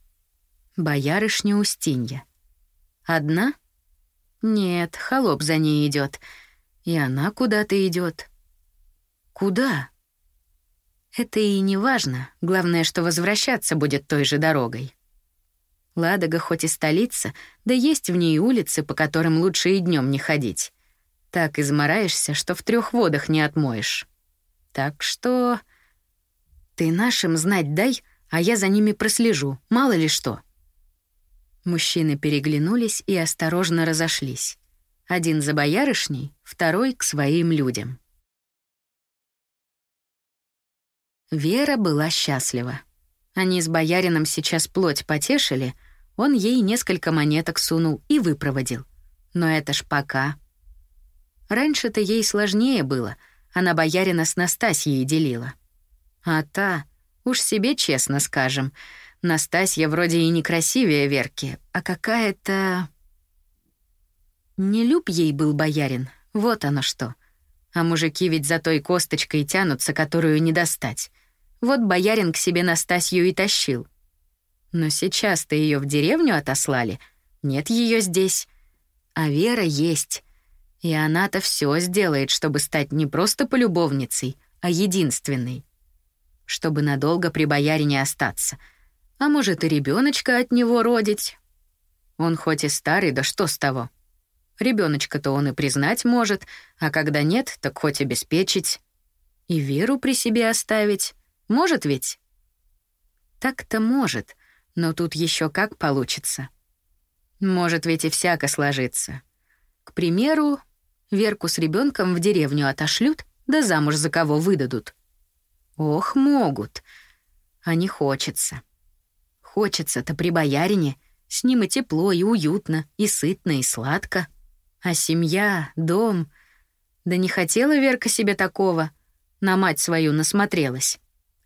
Боярышня Устинья. Одна? Нет, холоп за ней идет, И она куда-то идет. Куда? Это и не важно, главное, что возвращаться будет той же дорогой. Ладога хоть и столица, да есть в ней улицы, по которым лучше и днем не ходить. Так измораешься, что в трех водах не отмоешь. Так что... Ты нашим знать дай, а я за ними прослежу, мало ли что. Мужчины переглянулись и осторожно разошлись. Один за боярышней, второй к своим людям. Вера была счастлива. Они с боярином сейчас плоть потешили, он ей несколько монеток сунул и выпроводил. Но это ж пока. Раньше-то ей сложнее было, она боярина с Настасьей делила. А та, уж себе честно скажем, Настасья вроде и не красивее Верки, а какая-то... Не люб ей был боярин, вот оно что. А мужики ведь за той косточкой тянутся, которую не достать. Вот боярин к себе Настасью и тащил. Но сейчас-то ее в деревню отослали. Нет ее здесь. А Вера есть. И она-то все сделает, чтобы стать не просто полюбовницей, а единственной. Чтобы надолго при боярине остаться. А может, и ребеночка от него родить. Он хоть и старый, да что с того? Ребеночка-то он и признать может, а когда нет, так хоть обеспечить. И веру при себе оставить. Может ведь? Так-то может, но тут еще как получится. Может ведь и всяко сложиться. К примеру, Верку с ребенком в деревню отошлют, да замуж за кого выдадут. Ох, могут. А не хочется. Хочется-то при боярине, с ним и тепло, и уютно, и сытно, и сладко. А семья, дом... Да не хотела Верка себе такого. На мать свою насмотрелась.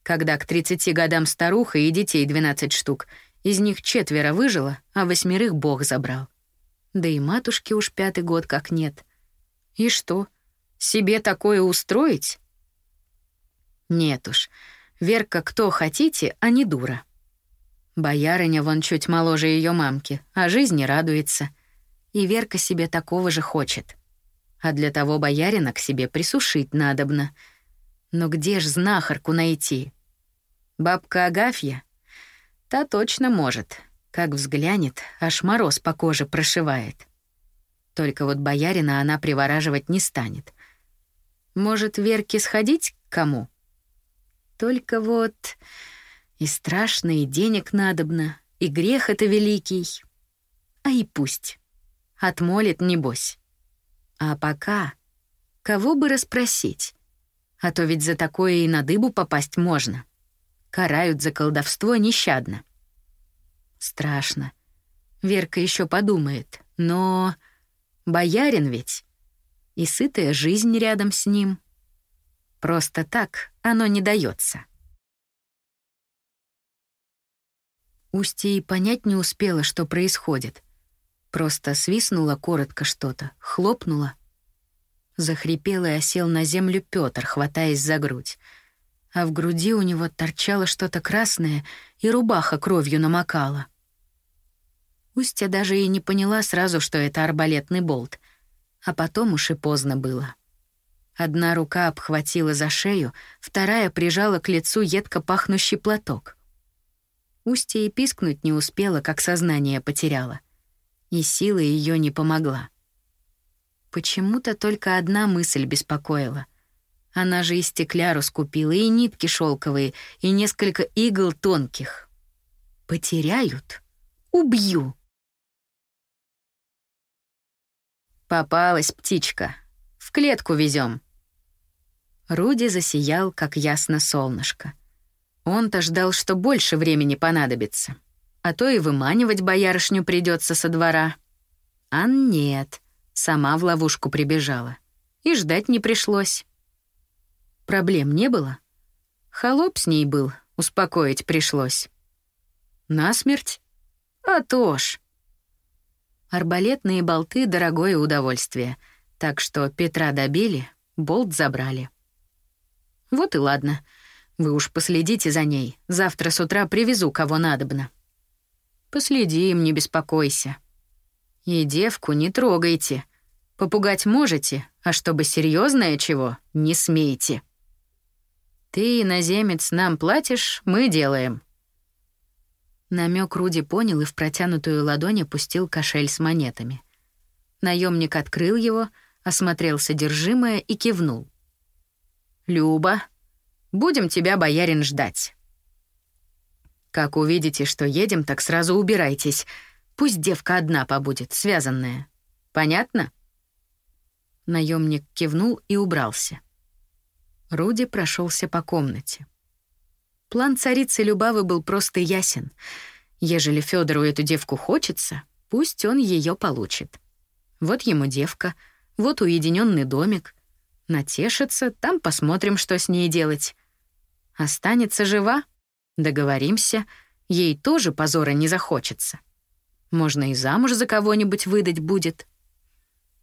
Когда к 30 годам старуха и детей 12 штук, из них четверо выжило, а восьмерых Бог забрал. Да и матушки уж пятый год как нет. И что, себе такое устроить? Нет уж, Верка кто хотите, а не дура. Боярыня вон чуть моложе ее мамки, а жизни радуется — и Верка себе такого же хочет. А для того боярина к себе присушить надобно. Но где ж знахарку найти? Бабка Агафья? Та точно может. Как взглянет, аж мороз по коже прошивает. Только вот боярина она привораживать не станет. Может, Верке сходить к кому? Только вот и страшно, и денег надобно, и грех это великий. А и пусть. Отмолит, небось. А пока... Кого бы расспросить? А то ведь за такое и на дыбу попасть можно. Карают за колдовство нещадно. Страшно. Верка еще подумает. Но... Боярин ведь. И сытая жизнь рядом с ним. Просто так оно не дается. Устья и понять не успела, что происходит — Просто свистнуло коротко что-то, хлопнуло. Захрипел и осел на землю Пётр, хватаясь за грудь. А в груди у него торчало что-то красное, и рубаха кровью намокала. Устья даже и не поняла сразу, что это арбалетный болт. А потом уж и поздно было. Одна рука обхватила за шею, вторая прижала к лицу едко пахнущий платок. Устья и пискнуть не успела, как сознание потеряла — и сила ее не помогла. Почему-то только одна мысль беспокоила. Она же и стекляру скупила, и нитки шелковые, и несколько игл тонких. Потеряют? Убью. Попалась птичка. В клетку везем. Руди засиял, как ясно солнышко. Он-то ждал, что больше времени понадобится а то и выманивать боярышню придется со двора. А нет, сама в ловушку прибежала. И ждать не пришлось. Проблем не было. Холоп с ней был, успокоить пришлось. Насмерть? А то ж. Арбалетные болты — дорогое удовольствие, так что Петра добили, болт забрали. Вот и ладно. Вы уж последите за ней. Завтра с утра привезу, кого надобно. Последим, не беспокойся. И девку не трогайте. Попугать можете, а чтобы серьезное чего, не смейте. Ты, иноземец, нам платишь, мы делаем. Намек Руди понял и в протянутую ладонь опустил кошель с монетами. Наемник открыл его, осмотрел содержимое и кивнул. «Люба, будем тебя, боярин, ждать. Как увидите, что едем, так сразу убирайтесь. Пусть девка одна побудет, связанная. Понятно? Наемник кивнул и убрался. Руди прошелся по комнате. План царицы Любавы был просто ясен. Ежели Федору эту девку хочется, пусть он ее получит. Вот ему девка, вот уединенный домик. Натешится, там посмотрим, что с ней делать. Останется жива? Договоримся, ей тоже позора не захочется. Можно и замуж за кого-нибудь выдать будет.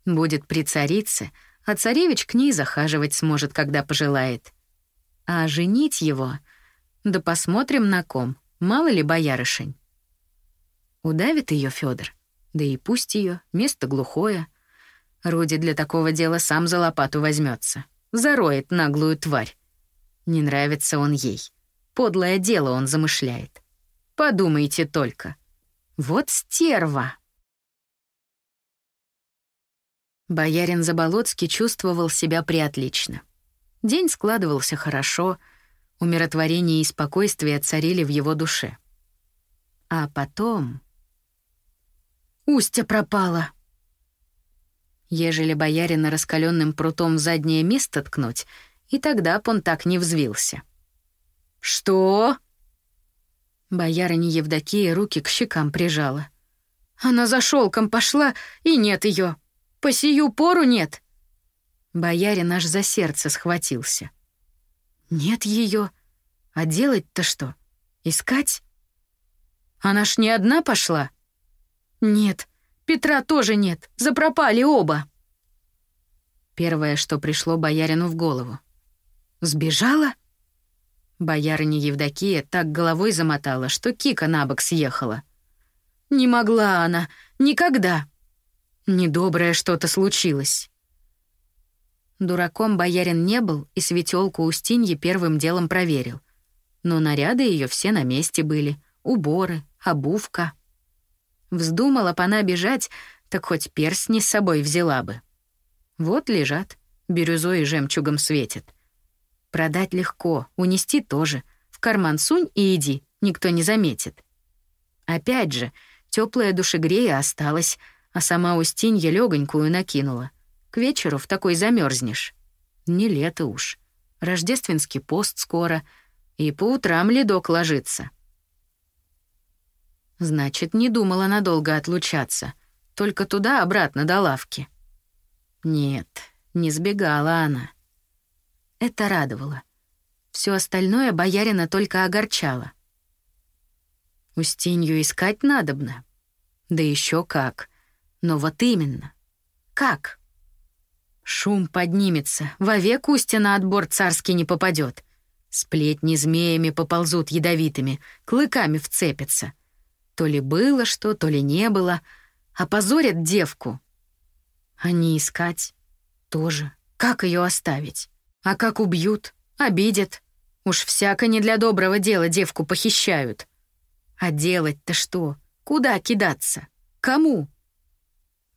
Будет при царице, а царевич к ней захаживать сможет, когда пожелает. А женить его... Да посмотрим на ком, мало ли боярышень. Удавит ее Федор, да и пусть ее, место глухое. Руди для такого дела сам за лопату возьмется, зароет наглую тварь. Не нравится он ей. Подлое дело он замышляет. Подумайте только. Вот стерва. Боярин Заболоцкий чувствовал себя приотлично. День складывался хорошо, умиротворение и спокойствие царили в его душе. А потом... Устья пропала. Ежели боярина раскаленным прутом в заднее место ткнуть, и тогда б он так не взвился. «Что?» Боярыня Евдокия руки к щекам прижала. «Она за шелком пошла, и нет ее. По сию пору нет». Боярин аж за сердце схватился. «Нет ее. А делать-то что? Искать?» «Она ж не одна пошла?» «Нет, Петра тоже нет. Запропали оба». Первое, что пришло боярину в голову. «Сбежала?» Боярыня Евдокия так головой замотала, что Кика на бок съехала. «Не могла она. Никогда. Недоброе что-то случилось». Дураком боярин не был и светелку Устиньи первым делом проверил. Но наряды ее все на месте были. Уборы, обувка. Вздумала она бежать, так хоть перстни с собой взяла бы. Вот лежат, бирюзой и жемчугом светят. Продать легко, унести тоже. В карман сунь и иди, никто не заметит. Опять же, теплая душегрея осталась, а сама Устинья легонькую накинула. К вечеру в такой замерзнешь. Не лето уж. Рождественский пост скоро, и по утрам ледок ложится. Значит, не думала надолго отлучаться, только туда-обратно до лавки. Нет, не сбегала она. Это радовало. Все остальное боярина только огорчало. Устинью искать надобно. Да еще как. Но вот именно. Как? Шум поднимется, вовек Устья на отбор царский не попадет. Сплетни змеями поползут ядовитыми, клыками вцепятся. То ли было что, то ли не было. Опозорят девку. Не искать тоже. Как ее оставить? А как убьют, обидят. Уж всяко не для доброго дела девку похищают. А делать-то что? Куда кидаться? Кому?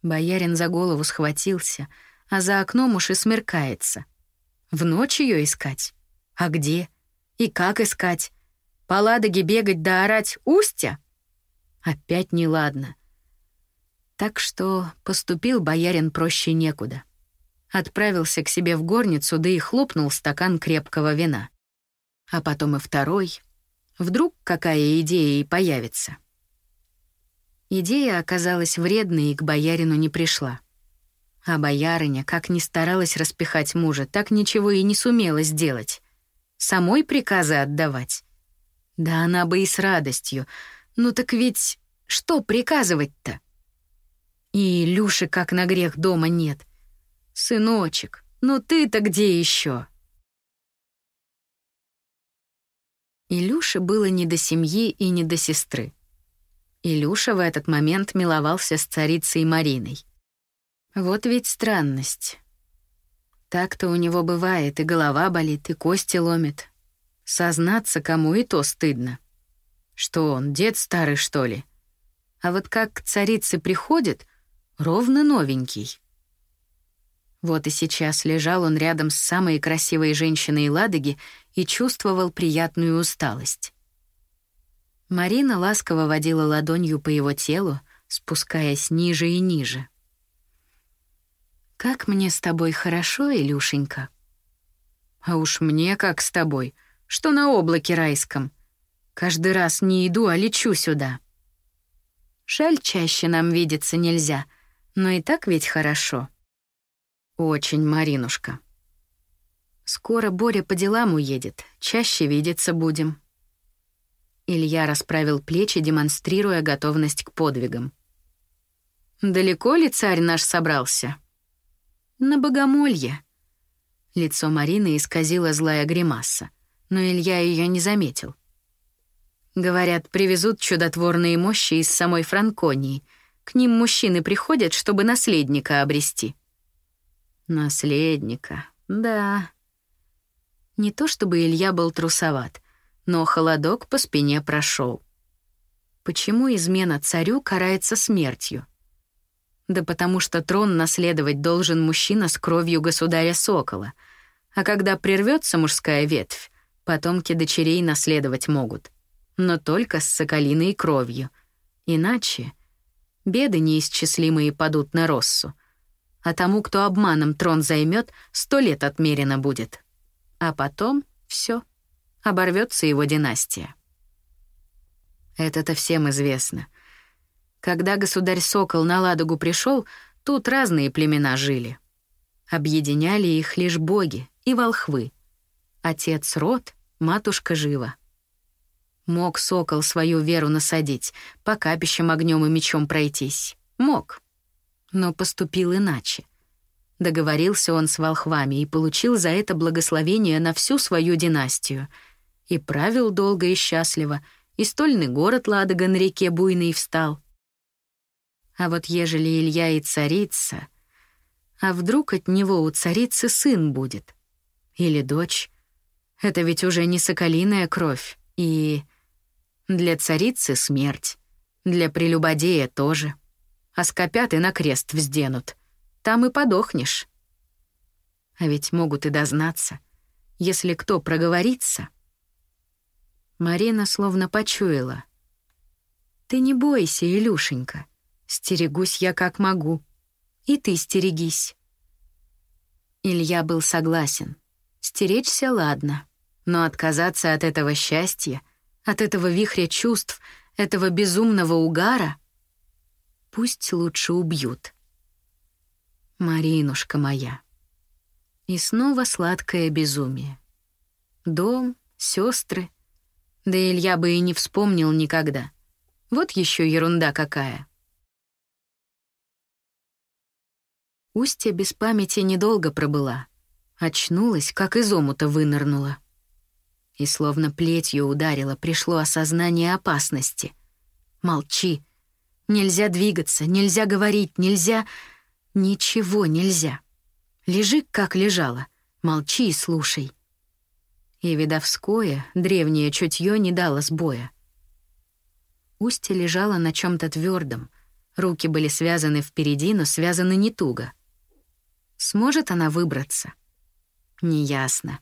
Боярин за голову схватился, а за окном уж и смеркается. В ночь ее искать? А где? И как искать? По Ладоге бегать да орать устья? Опять неладно. Так что поступил боярин проще некуда отправился к себе в горницу, да и хлопнул стакан крепкого вина. А потом и второй. Вдруг какая идея и появится. Идея оказалась вредной и к боярину не пришла. А боярыня, как ни старалась распихать мужа, так ничего и не сумела сделать. Самой приказы отдавать. Да она бы и с радостью. Ну так ведь что приказывать-то? И Илюши как на грех дома нет. «Сыночек, ну ты-то где еще? Илюше было не до семьи и не до сестры. Илюша в этот момент миловался с царицей Мариной. Вот ведь странность. Так-то у него бывает, и голова болит, и кости ломит. Сознаться кому и то стыдно. Что он, дед старый, что ли? А вот как к царице приходит, ровно новенький. Вот и сейчас лежал он рядом с самой красивой женщиной Ладоги и чувствовал приятную усталость. Марина ласково водила ладонью по его телу, спускаясь ниже и ниже. «Как мне с тобой хорошо, Илюшенька?» «А уж мне как с тобой. что на облаке райском. Каждый раз не иду, а лечу сюда. Жаль, чаще нам видеться нельзя, но и так ведь хорошо. Очень, Маринушка. Скоро Боря по делам уедет, чаще видеться будем. Илья расправил плечи, демонстрируя готовность к подвигам. «Далеко ли царь наш собрался?» «На богомолье». Лицо Марины исказило злая гримаса, но Илья ее не заметил. Говорят, привезут чудотворные мощи из самой Франконии. К ним мужчины приходят, чтобы наследника обрести. Наследника, да. Не то чтобы Илья был трусоват, но холодок по спине прошел. Почему измена царю карается смертью? Да потому что трон наследовать должен мужчина с кровью государя Сокола, а когда прервется мужская ветвь, потомки дочерей наследовать могут — но только с соколиной кровью. Иначе беды неисчислимые падут на Россу. А тому, кто обманом трон займет, сто лет отмерено будет. А потом все, оборвется его династия. Это-то всем известно. Когда государь Сокол на Ладогу пришел, тут разные племена жили. Объединяли их лишь боги и волхвы. Отец род, матушка жива. Мог сокол свою веру насадить, по капищам огнем и мечом пройтись. Мог. Но поступил иначе. Договорился он с волхвами и получил за это благословение на всю свою династию. И правил долго и счастливо, и стольный город Ладога на реке буйный встал. А вот ежели Илья и царица... А вдруг от него у царицы сын будет? Или дочь? Это ведь уже не соколиная кровь. И для царицы смерть, для прелюбодея тоже. А скопят и на крест взденут. Там и подохнешь. А ведь могут и дознаться. Если кто проговорится... Марина словно почуяла. «Ты не бойся, Илюшенька. Стерегусь я как могу. И ты стерегись». Илья был согласен. Стеречься — ладно, но отказаться от этого счастья от этого вихря чувств, этого безумного угара? Пусть лучше убьют. Маринушка моя. И снова сладкое безумие. Дом, сестры. Да Илья бы и не вспомнил никогда. Вот еще ерунда какая. Устья без памяти недолго пробыла. Очнулась, как из омута вынырнула и словно плетью ударило, пришло осознание опасности. «Молчи! Нельзя двигаться, нельзя говорить, нельзя... Ничего нельзя. Лежи, как лежала, молчи и слушай». И видовское, древнее чутье не дало сбоя. Устья лежала на чем то твердом, руки были связаны впереди, но связаны не туго. Сможет она выбраться? Неясно.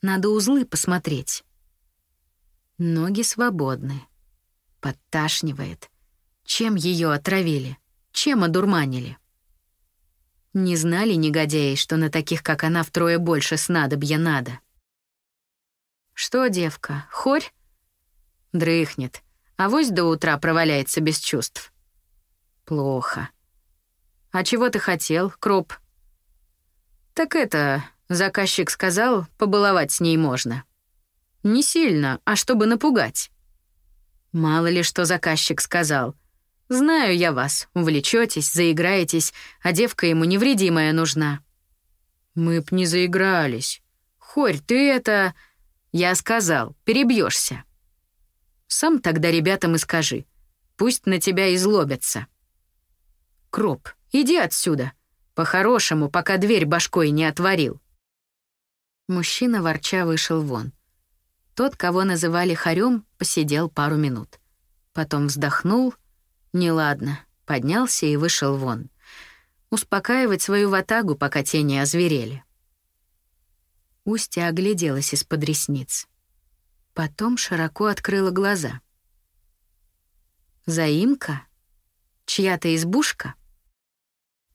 Надо узлы посмотреть. Ноги свободны. Подташнивает. Чем ее отравили? Чем одурманили? Не знали негодяи, что на таких, как она, втрое больше снадобья надо. Что, девка, хорь? Дрыхнет. а Авось до утра проваляется без чувств. Плохо. А чего ты хотел, Кроп? Так это, Заказчик сказал, побаловать с ней можно. Не сильно, а чтобы напугать. Мало ли что заказчик сказал. Знаю я вас, увлечетесь, заиграетесь, а девка ему невредимая нужна. Мы б не заигрались. Хорь, ты это... Я сказал, перебьешься. Сам тогда ребятам и скажи. Пусть на тебя излобятся. Кроп, иди отсюда. По-хорошему, пока дверь башкой не отворил. Мужчина ворча вышел вон. Тот, кого называли хорем, посидел пару минут. Потом вздохнул. Неладно. Поднялся и вышел вон. Успокаивать свою ватагу, пока тени озверели. Устья огляделась из-под ресниц. Потом широко открыла глаза. «Заимка? Чья-то избушка?»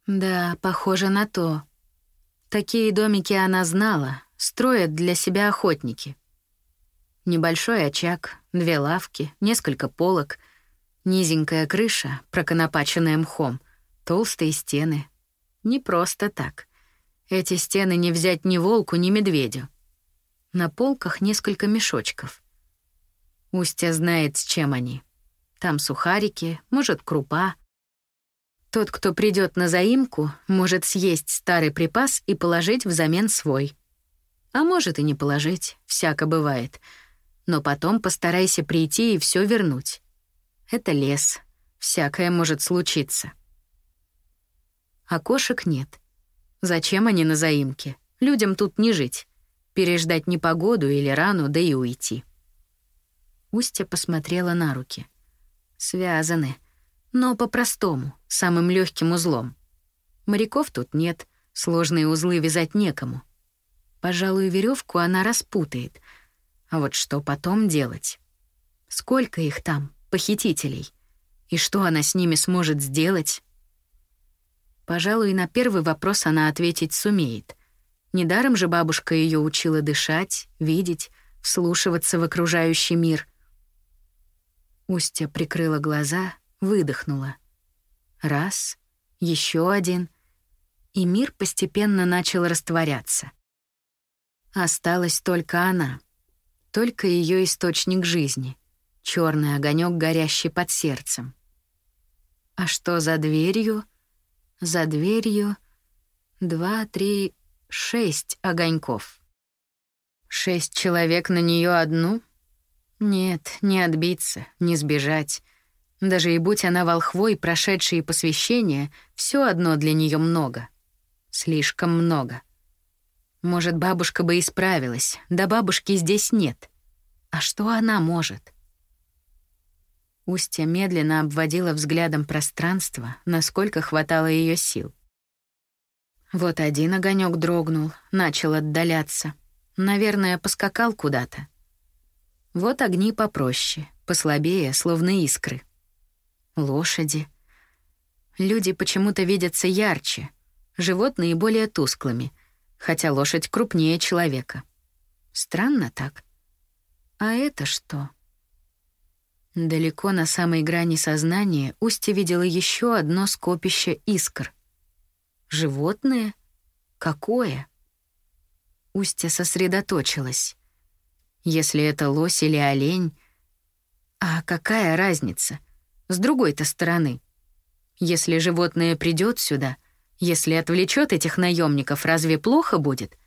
«Да, похоже на то. Такие домики она знала, строят для себя охотники. Небольшой очаг, две лавки, несколько полок, низенькая крыша, проконопаченная мхом, толстые стены. Не просто так. Эти стены не взять ни волку, ни медведю. На полках несколько мешочков. Устья знает, с чем они. Там сухарики, может, крупа. Тот, кто придет на заимку, может съесть старый припас и положить взамен свой. А может и не положить, всяко бывает — но потом постарайся прийти и все вернуть. Это лес, всякое может случиться. Окошек нет. Зачем они на заимке? Людям тут не жить. Переждать непогоду или рану, да и уйти. Устья посмотрела на руки. Связаны. Но по-простому, самым легким узлом. Моряков тут нет, сложные узлы вязать некому. Пожалуй, веревку она распутает — а вот что потом делать? Сколько их там, похитителей? И что она с ними сможет сделать? Пожалуй, на первый вопрос она ответить сумеет. Недаром же бабушка ее учила дышать, видеть, вслушиваться в окружающий мир. Устья прикрыла глаза, выдохнула. Раз, еще один, и мир постепенно начал растворяться. Осталась только она — только ее источник жизни, черный огонек, горящий под сердцем. А что за дверью? За дверью два, три, шесть огоньков. Шесть человек на нее одну? Нет, не отбиться, не сбежать. Даже и будь она волхвой, прошедшей посвящение, все одно для нее много. Слишком много. Может, бабушка бы исправилась, да бабушки здесь нет. А что она может? Устья медленно обводила взглядом пространство, насколько хватало ее сил. Вот один огонек дрогнул, начал отдаляться. Наверное, поскакал куда-то. Вот огни попроще, послабее, словно искры. Лошади. Люди почему-то видятся ярче, животные более тусклыми — хотя лошадь крупнее человека. Странно так. А это что? Далеко на самой грани сознания Устья видела еще одно скопище искр. Животное? Какое? Устья сосредоточилась. Если это лось или олень... А какая разница? С другой-то стороны. Если животное придет сюда — если отвлечет этих наемников, разве плохо будет?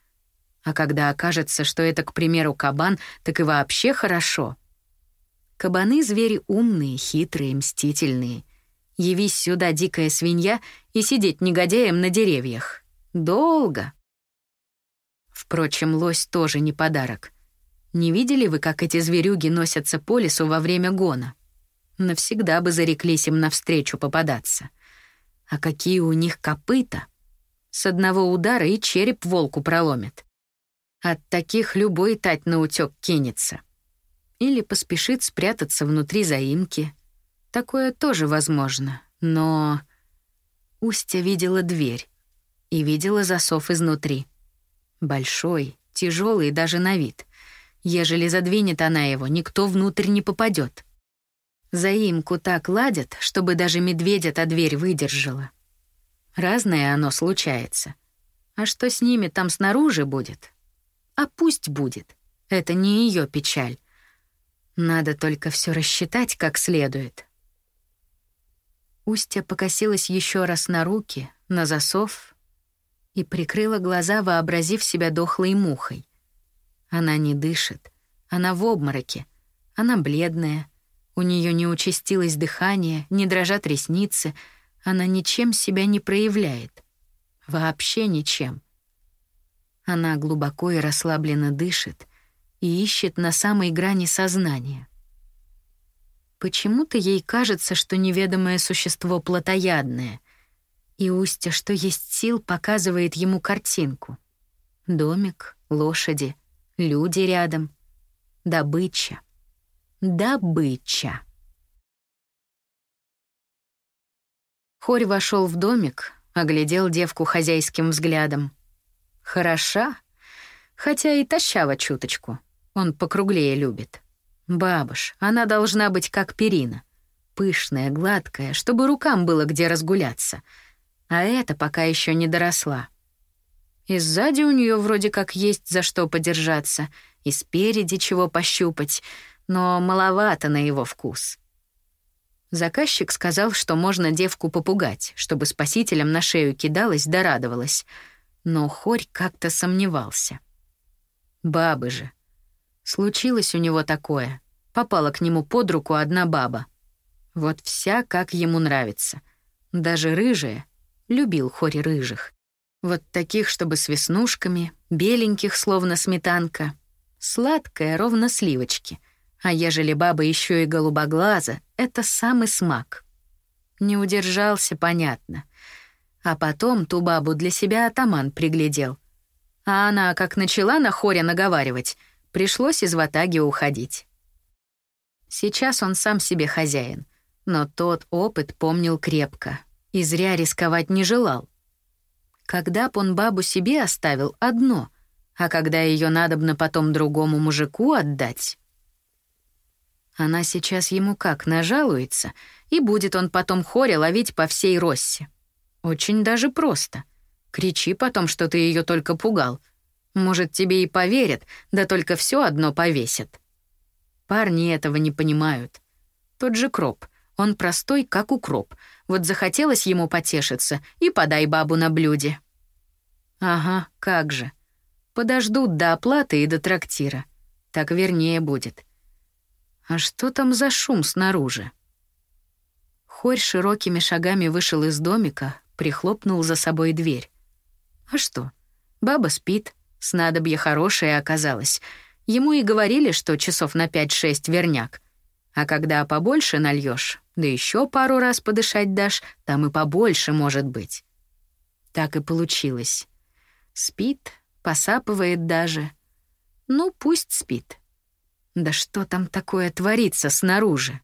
А когда окажется, что это, к примеру, кабан, так и вообще хорошо. Кабаны — звери умные, хитрые, мстительные. Явись сюда дикая свинья и сидеть негодяем на деревьях. Долго. Впрочем, лось тоже не подарок. Не видели вы, как эти зверюги носятся по лесу во время гона? Навсегда бы зареклись им навстречу попадаться. А какие у них копыта! С одного удара и череп волку проломит. От таких любой тать на утёк кинется. Или поспешит спрятаться внутри заимки. Такое тоже возможно, но... Устья видела дверь и видела засов изнутри. Большой, тяжелый даже на вид. Ежели задвинет она его, никто внутрь не попадет. Заимку так ладят, чтобы даже медведя-то дверь выдержала. Разное оно случается. А что с ними там снаружи будет? А пусть будет. Это не ее печаль. Надо только все рассчитать как следует. Устья покосилась еще раз на руки, на засов и прикрыла глаза, вообразив себя дохлой мухой. Она не дышит, она в обмороке, она бледная, у нее не участилось дыхание, не дрожат ресницы, она ничем себя не проявляет. Вообще ничем. Она глубоко и расслабленно дышит и ищет на самой грани сознания. Почему-то ей кажется, что неведомое существо плотоядное, и Устья, что есть сил, показывает ему картинку. Домик, лошади, люди рядом, добыча добыча. Хорь вошел в домик, оглядел девку хозяйским взглядом. Хороша, хотя и тащава чуточку. Он покруглее любит. Бабуш, она должна быть как перина. Пышная, гладкая, чтобы рукам было где разгуляться. А это пока еще не доросла. И сзади у нее вроде как есть за что подержаться, и спереди чего пощупать, но маловато на его вкус. Заказчик сказал, что можно девку попугать, чтобы спасителям на шею кидалась да радовалась. Но Хорь как-то сомневался. Бабы же. Случилось у него такое. Попала к нему под руку одна баба. Вот вся, как ему нравится. Даже рыжая. Любил Хорь рыжих. Вот таких, чтобы с веснушками, беленьких, словно сметанка. Сладкая, ровно сливочки. А ежели баба еще и голубоглаза, это самый смак. Не удержался, понятно. А потом ту бабу для себя атаман приглядел. А она, как начала на хоре наговаривать, пришлось из ватаги уходить. Сейчас он сам себе хозяин, но тот опыт помнил крепко и зря рисковать не желал. Когда б он бабу себе оставил одно, а когда ее надобно потом другому мужику отдать... Она сейчас ему как нажалуется, и будет он потом хоре ловить по всей Россе. Очень даже просто. Кричи потом, что ты ее только пугал. Может, тебе и поверят, да только все одно повесят. Парни этого не понимают. Тот же Кроп, он простой, как укроп, вот захотелось ему потешиться, и подай бабу на блюде. Ага, как же. Подождут до оплаты и до трактира. Так вернее будет. А что там за шум снаружи? Хорь широкими шагами вышел из домика, прихлопнул за собой дверь. А что? Баба спит, снадобье хорошее оказалось. Ему и говорили, что часов на пять-шесть верняк. А когда побольше нальешь, да еще пару раз подышать дашь, там и побольше может быть. Так и получилось. Спит, посапывает даже. Ну, пусть спит. Да что там такое творится снаружи?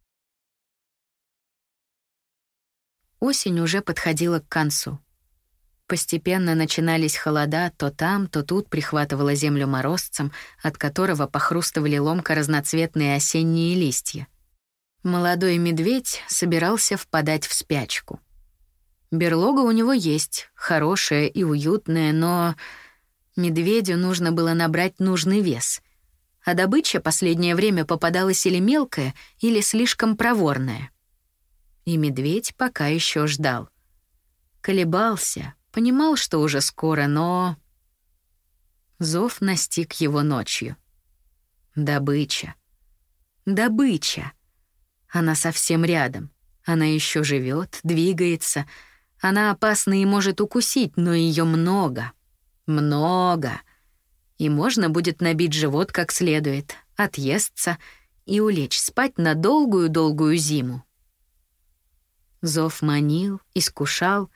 Осень уже подходила к концу. Постепенно начинались холода, то там, то тут прихватывала землю морозцем, от которого похрустывали ломко разноцветные осенние листья. Молодой медведь собирался впадать в спячку. Берлога у него есть, хорошая и уютная, но медведю нужно было набрать нужный вес. А добыча последнее время попадалась или мелкая, или слишком проворная. И медведь пока еще ждал. Колебался, понимал, что уже скоро, но... Зов настиг его ночью. Добыча. Добыча. Она совсем рядом. Она еще живет, двигается. Она опасна и может укусить, но ее много. Много. И можно будет набить живот как следует, отъесться и улечь спать на долгую-долгую зиму. Зов манил, искушал,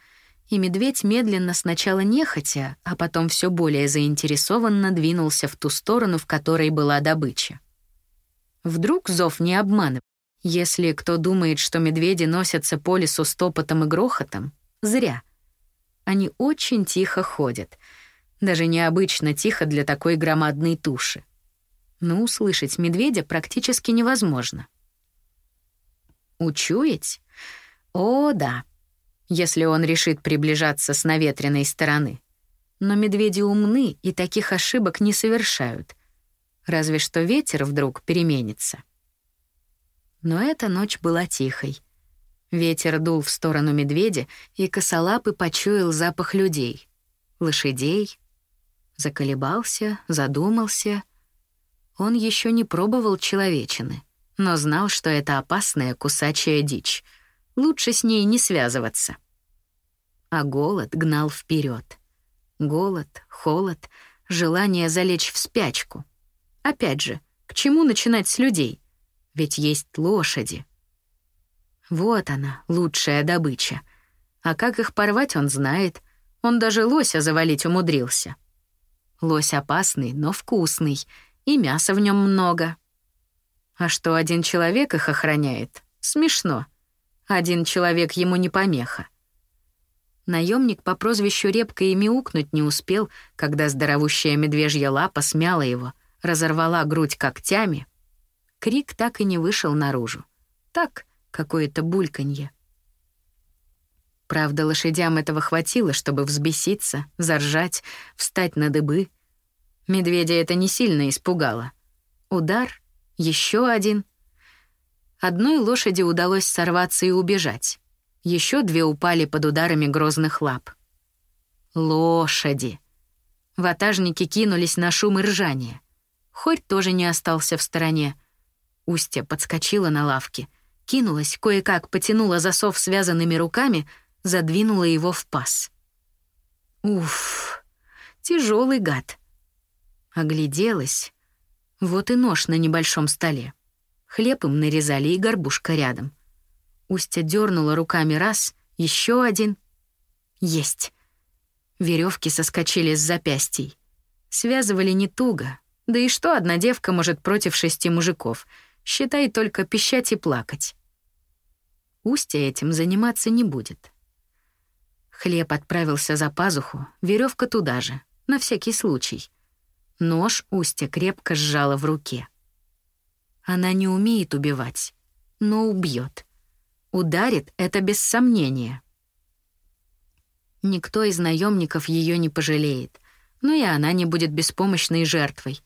и медведь медленно сначала нехотя, а потом все более заинтересованно двинулся в ту сторону, в которой была добыча. Вдруг зов не обманывает. Если кто думает, что медведи носятся по лесу с топотом и грохотом, зря. Они очень тихо ходят, даже необычно тихо для такой громадной туши. Но услышать медведя практически невозможно. Учуять? О, да. Если он решит приближаться с наветренной стороны. Но медведи умны и таких ошибок не совершают. Разве что ветер вдруг переменится. Но эта ночь была тихой. Ветер дул в сторону медведя, и косолапый почуял запах людей, лошадей. Заколебался, задумался. Он еще не пробовал человечины, но знал, что это опасная кусачая дичь. Лучше с ней не связываться. А голод гнал вперед. Голод, холод, желание залечь в спячку. Опять же, к чему начинать с людей? ведь есть лошади. Вот она, лучшая добыча. А как их порвать, он знает. Он даже лося завалить умудрился. Лось опасный, но вкусный, и мяса в нем много. А что один человек их охраняет? Смешно. Один человек ему не помеха. Наемник по прозвищу Репка и мяукнуть не успел, когда здоровущая медвежья лапа смяла его, разорвала грудь когтями, крик так и не вышел наружу. Так, какое-то бульканье. Правда, лошадям этого хватило, чтобы взбеситься, заржать, встать на дыбы. Медведя это не сильно испугало. Удар, еще один. Одной лошади удалось сорваться и убежать. Еще две упали под ударами грозных лап. Лошади. Ватажники кинулись на шум и ржание. Хорь тоже не остался в стороне. Устья подскочила на лавке, кинулась, кое-как потянула засов связанными руками — задвинула его в паз. Уф, тяжелый гад. Огляделась. Вот и нож на небольшом столе. Хлеб им нарезали и горбушка рядом. Устя дернула руками раз, еще один. Есть. Веревки соскочили с запястий. Связывали не туго. Да и что одна девка может против шести мужиков? Считай только пищать и плакать. Устя этим заниматься не будет. Хлеб отправился за пазуху, веревка туда же, на всякий случай. Нож Устя крепко сжала в руке. Она не умеет убивать, но убьет. Ударит это без сомнения. Никто из наемников ее не пожалеет, но и она не будет беспомощной жертвой.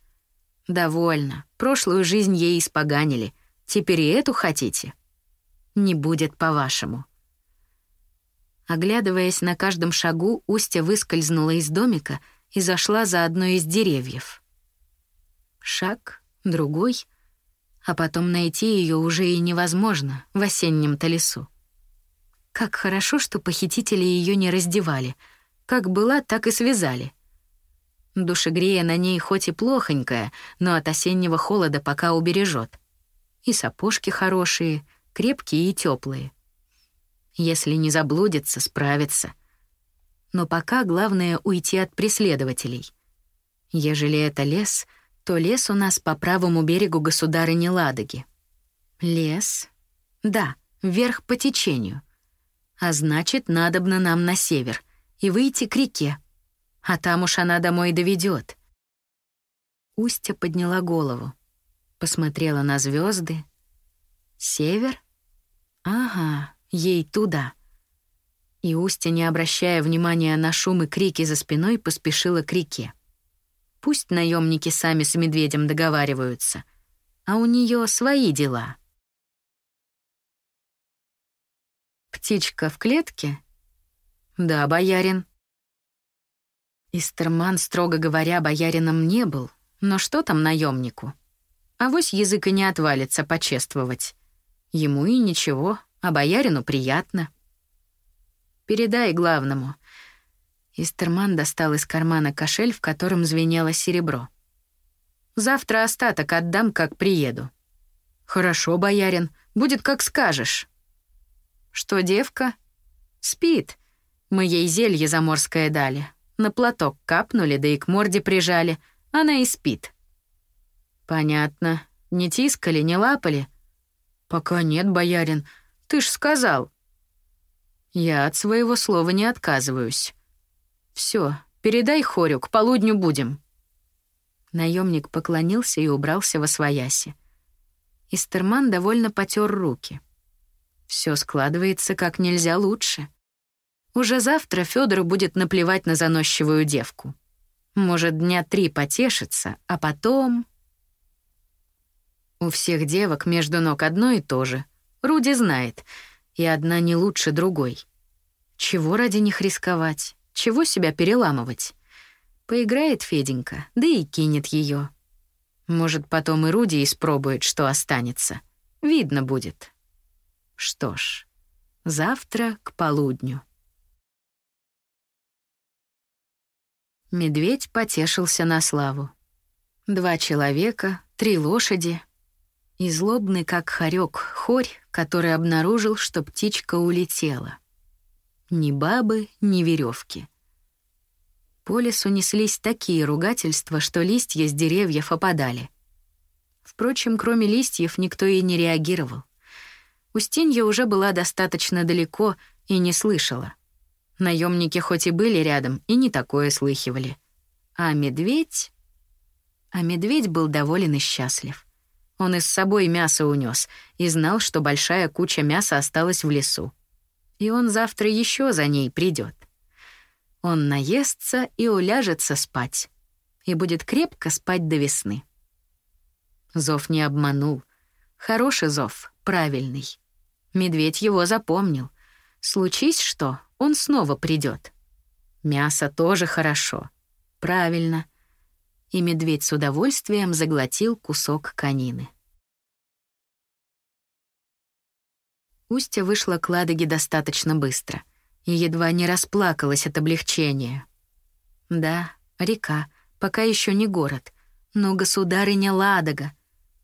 Довольно. Прошлую жизнь ей испоганили. Теперь и эту хотите? Не будет по-вашему. Оглядываясь на каждом шагу, Устя выскользнула из домика и зашла за одно из деревьев. Шаг, другой, а потом найти ее уже и невозможно в осеннем-то лесу. Как хорошо, что похитители ее не раздевали. Как была, так и связали. Душегрея на ней хоть и плохонькая, но от осеннего холода пока убережет. И сапожки хорошие, крепкие и теплые. Если не заблудится, справится. Но пока главное уйти от преследователей. Ежели это лес, то лес у нас по правому берегу государыни Ладоги. Лес? Да, вверх по течению. А значит, надобно нам на север и выйти к реке. А там уж она домой доведет. Устья подняла голову, посмотрела на звезды. Север? Ага, ей туда. И Устя, не обращая внимания на шум и крики за спиной, поспешила к реке. Пусть наемники сами с медведем договариваются, а у нее свои дела. Птичка в клетке? Да, боярин. Истерман, строго говоря, боярином не был, но что там наемнику? Авось язык и не отвалится почествовать. Ему и ничего, а боярину приятно. Передай главному. Истерман достал из кармана кошель, в котором звенело серебро. Завтра остаток отдам, как приеду. Хорошо, боярин, будет как скажешь. Что, девка? Спит. Мы ей зелье заморское дали. На платок капнули, да и к морде прижали. Она и спит. Понятно. Не тискали, не лапали? Пока нет, боярин. Ты ж сказал. Я от своего слова не отказываюсь. Все, передай Хорю, к полудню будем. Наемник поклонился и убрался во свояси. Истерман довольно потер руки. Все складывается как нельзя лучше. Уже завтра Федору будет наплевать на заносчивую девку. Может, дня три потешится, а потом... У всех девок между ног одно и то же — Руди знает, и одна не лучше другой. Чего ради них рисковать? Чего себя переламывать? Поиграет Феденька, да и кинет ее. Может, потом и Руди испробует, что останется. Видно будет. Что ж, завтра к полудню. Медведь потешился на славу. Два человека, три лошади — и злобный, как хорек, хорь, который обнаружил, что птичка улетела. Ни бабы, ни веревки. По лесу неслись такие ругательства, что листья с деревьев опадали. Впрочем, кроме листьев никто и не реагировал. Устинья уже была достаточно далеко и не слышала. Наемники хоть и были рядом, и не такое слыхивали. А медведь... А медведь был доволен и счастлив. Он и с собой мясо унес и знал, что большая куча мяса осталась в лесу. И он завтра еще за ней придет. Он наестся и уляжется спать. И будет крепко спать до весны. Зов не обманул. Хороший зов, правильный. Медведь его запомнил. Случись что, он снова придет. Мясо тоже хорошо. Правильно. И медведь с удовольствием заглотил кусок конины. Устья вышла к Ладоге достаточно быстро и едва не расплакалась от облегчения. Да, река, пока еще не город, но государыня Ладога,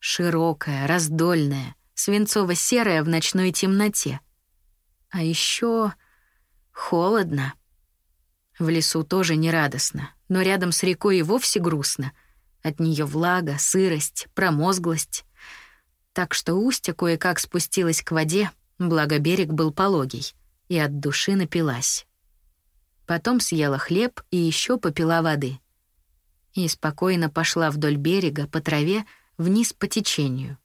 широкая, раздольная, свинцово-серая в ночной темноте. А еще холодно. В лесу тоже нерадостно, но рядом с рекой и вовсе грустно. От нее влага, сырость, промозглость. Так что Устья кое-как спустилась к воде, благо берег был пологий, и от души напилась. Потом съела хлеб и еще попила воды. И спокойно пошла вдоль берега по траве вниз по течению.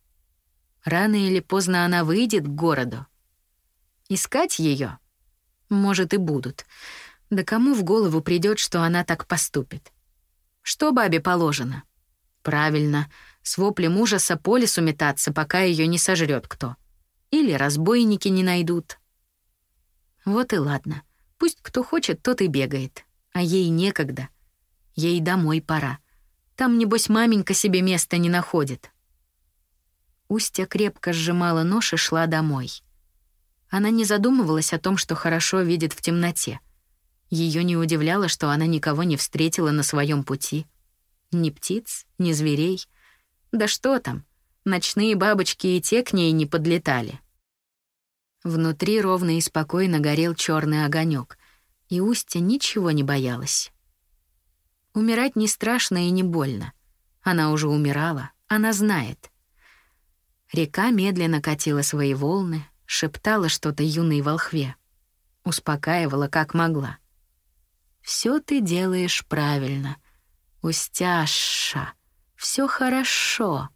Рано или поздно она выйдет к городу. Искать ее, Может, и будут. Да кому в голову придет, что она так поступит? Что бабе положено? Правильно, с воплем ужаса по лесу метаться, пока ее не сожрет кто. Или разбойники не найдут. Вот и ладно. Пусть кто хочет, тот и бегает. А ей некогда. Ей домой пора. Там, небось, маменька себе места не находит. Устья крепко сжимала нож и шла домой. Она не задумывалась о том, что хорошо видит в темноте. Ее не удивляло, что она никого не встретила на своем пути. Ни птиц, ни зверей. Да что там, ночные бабочки и те к ней не подлетали. Внутри ровно и спокойно горел черный огонек, и Устья ничего не боялась. Умирать не страшно и не больно. Она уже умирала, она знает. Река медленно катила свои волны, шептала что-то юной волхве. Успокаивала, как могла. Все ты делаешь правильно. Устяша, все хорошо».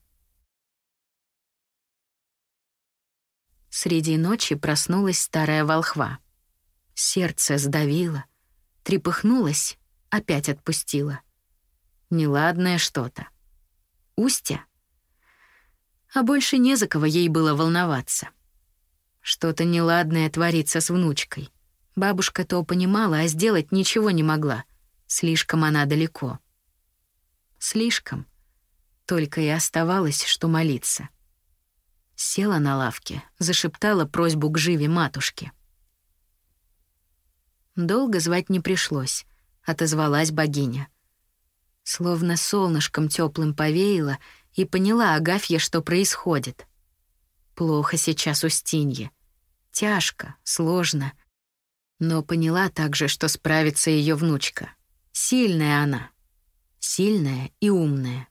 Среди ночи проснулась старая волхва. Сердце сдавило, трепыхнулось, опять отпустило. Неладное что-то. Устья? А больше не за кого ей было волноваться. Что-то неладное творится с внучкой. Бабушка то понимала, а сделать ничего не могла. Слишком она далеко. Слишком. Только и оставалось, что молиться — Села на лавке, зашептала просьбу к живе матушке. Долго звать не пришлось, отозвалась богиня. Словно солнышком теплым повеяло, и поняла Агафья, что происходит. Плохо сейчас Устинье. Тяжко, сложно. Но поняла также, что справится ее внучка. Сильная она. Сильная и умная.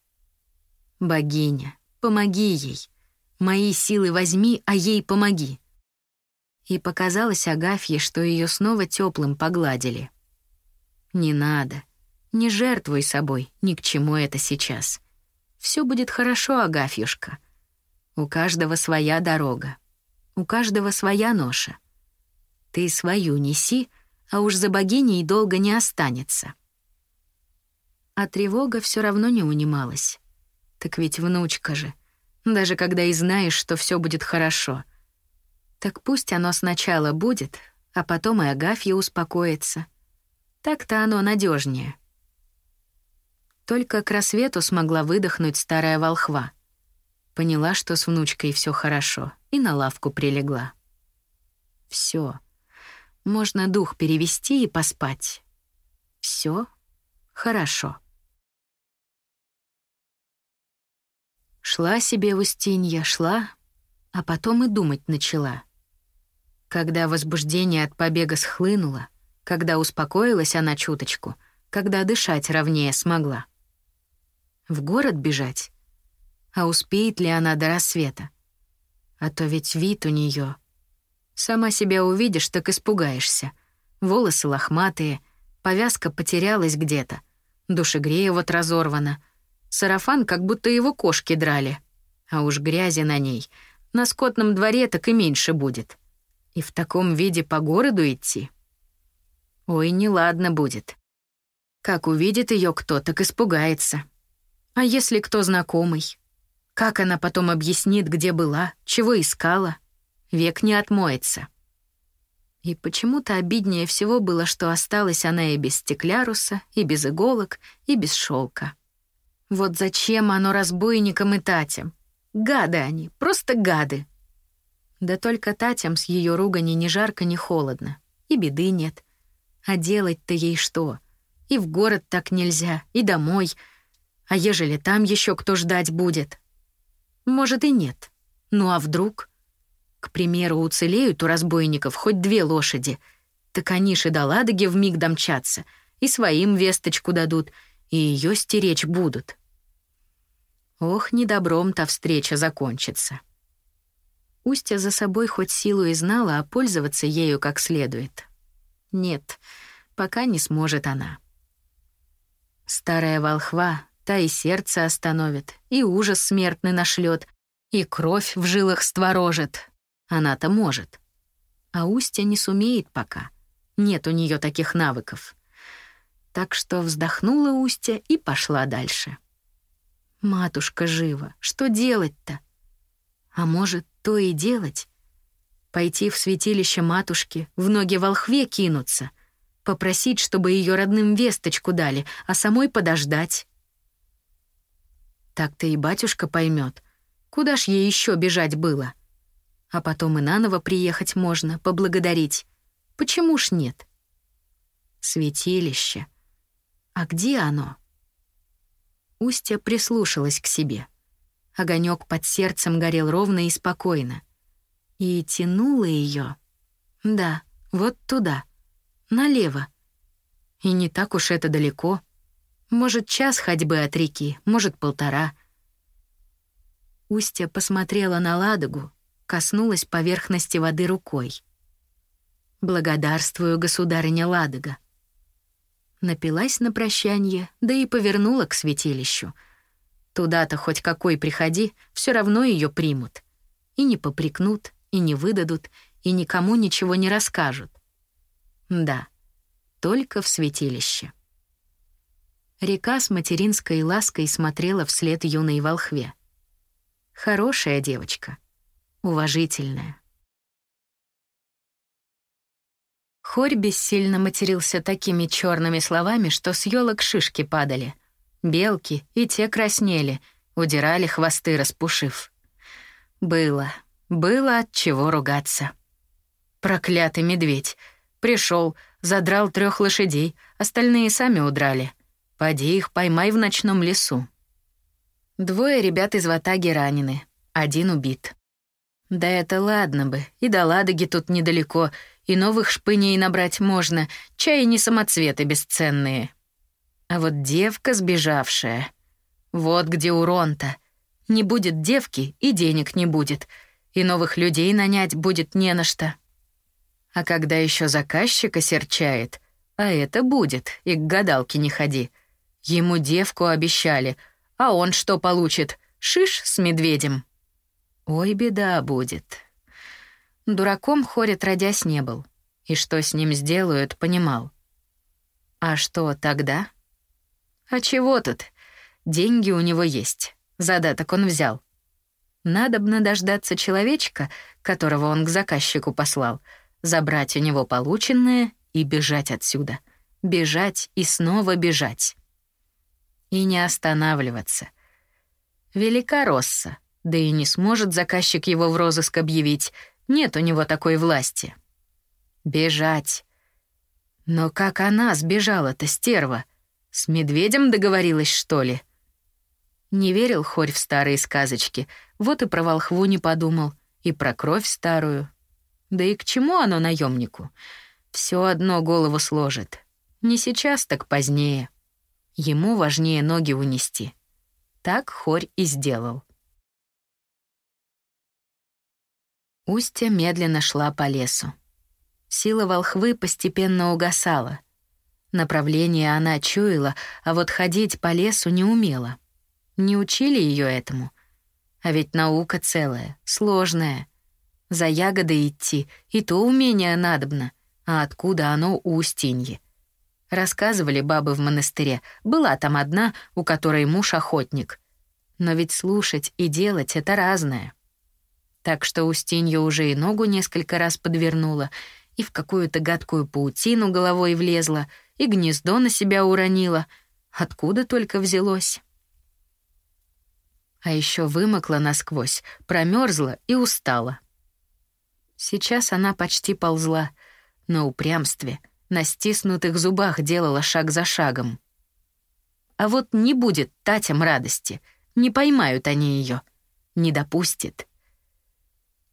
Богиня, помоги ей. Мои силы возьми, а ей помоги. И показалось Агафье, что ее снова теплым погладили. Не надо. Не жертвуй собой, ни к чему это сейчас. Все будет хорошо, Агафьюшка. У каждого своя дорога. У каждого своя ноша. Ты свою неси, а уж за богиней долго не останется. А тревога все равно не унималась. Так ведь внучка же — даже когда и знаешь, что все будет хорошо. Так пусть оно сначала будет, а потом и Агафья успокоится. Так-то оно надежнее. Только к рассвету смогла выдохнуть старая волхва. Поняла, что с внучкой все хорошо, и на лавку прилегла. Все. Можно дух перевести и поспать. Все хорошо. Шла себе Устинья, шла, а потом и думать начала. Когда возбуждение от побега схлынуло, когда успокоилась она чуточку, когда дышать ровнее смогла. В город бежать? А успеет ли она до рассвета? А то ведь вид у нее. Сама себя увидишь, так испугаешься. Волосы лохматые, повязка потерялась где-то, душегрея вот разорвана — Сарафан, как будто его кошки драли. А уж грязи на ней. На скотном дворе так и меньше будет. И в таком виде по городу идти. Ой, неладно будет. Как увидит ее кто, так испугается. А если кто знакомый? Как она потом объяснит, где была, чего искала? Век не отмоется. И почему-то обиднее всего было, что осталась она и без стекляруса, и без иголок, и без шелка. Вот зачем оно разбойникам и Татям? Гады они, просто гады. Да только Татям с ее ругани ни жарко, ни холодно. И беды нет. А делать-то ей что? И в город так нельзя, и домой. А ежели там еще кто ждать будет? Может и нет. Ну а вдруг? К примеру, уцелеют у разбойников хоть две лошади, так они ж и до Ладоги вмиг домчатся, и своим весточку дадут, и ее стеречь будут. Ох, недобром-то встреча закончится. Устья за собой хоть силу и знала, а пользоваться ею как следует. Нет, пока не сможет она. Старая волхва, та и сердце остановит, и ужас смертный нашлет, и кровь в жилах створожит, она-то может. А Устья не сумеет пока. Нет у нее таких навыков. Так что вздохнула Устья и пошла дальше. Матушка жива, что делать-то? А может, то и делать? Пойти в святилище матушки, в ноги волхве кинуться, попросить, чтобы ее родным весточку дали, а самой подождать. Так-то и батюшка поймет, куда ж ей еще бежать было. А потом и наново приехать можно, поблагодарить. Почему ж нет? Святилище. А где оно? Устья прислушалась к себе. Огонек под сердцем горел ровно и спокойно. И тянуло ее. Да, вот туда. Налево. И не так уж это далеко. Может, час ходьбы от реки, может, полтора. Устья посмотрела на Ладогу, коснулась поверхности воды рукой. «Благодарствую, государыня Ладога». Напилась на прощание, да и повернула к святилищу. Туда-то хоть какой приходи, все равно ее примут. И не попрекнут, и не выдадут, и никому ничего не расскажут. Да, только в святилище. Река с материнской лаской смотрела вслед юной волхве. Хорошая девочка — уважительная. Хорь бессильно матерился такими черными словами, что с елок шишки падали. Белки и те краснели, удирали хвосты, распушив. Было, было от чего ругаться. Проклятый медведь. Пришел, задрал трех лошадей, остальные сами удрали. Поди их поймай в ночном лесу. Двое ребят из ватаги ранены, один убит. Да это ладно бы, и до Ладоги тут недалеко, и новых шпыней набрать можно, чай не самоцветы бесценные. А вот девка сбежавшая. Вот где урон-то. Не будет девки, и денег не будет, и новых людей нанять будет не на что. А когда еще заказчика серчает, а это будет, и к гадалке не ходи. Ему девку обещали, а он что получит? Шиш с медведем. Ой, беда будет. Дураком Хорь отродясь не был. И что с ним сделают, понимал. А что тогда? А чего тут? Деньги у него есть. Задаток он взял. Надобно дождаться человечка, которого он к заказчику послал, забрать у него полученное и бежать отсюда. Бежать и снова бежать. И не останавливаться. Велика Росса — да и не сможет заказчик его в розыск объявить. Нет у него такой власти. Бежать. Но как она сбежала-то, стерва? С медведем договорилась, что ли? Не верил Хорь в старые сказочки, вот и про волхву не подумал, и про кровь старую. Да и к чему оно наемнику? Все одно голову сложит. Не сейчас, так позднее. Ему важнее ноги унести. Так Хорь и сделал. Устья медленно шла по лесу. Сила волхвы постепенно угасала. Направление она чуяла, а вот ходить по лесу не умела. Не учили ее этому. А ведь наука целая, сложная. За ягодой идти и то умение надобно. А откуда оно у Устиньи? Рассказывали бабы в монастыре. Была там одна, у которой муж охотник. Но ведь слушать и делать — это разное. Так что Устинья уже и ногу несколько раз подвернула, и в какую-то гадкую паутину головой влезла, и гнездо на себя уронила. Откуда только взялось? А еще вымокла насквозь, промерзла и устала. Сейчас она почти ползла, на упрямстве, на стиснутых зубах делала шаг за шагом. А вот не будет Татям радости, не поймают они ее, не допустит.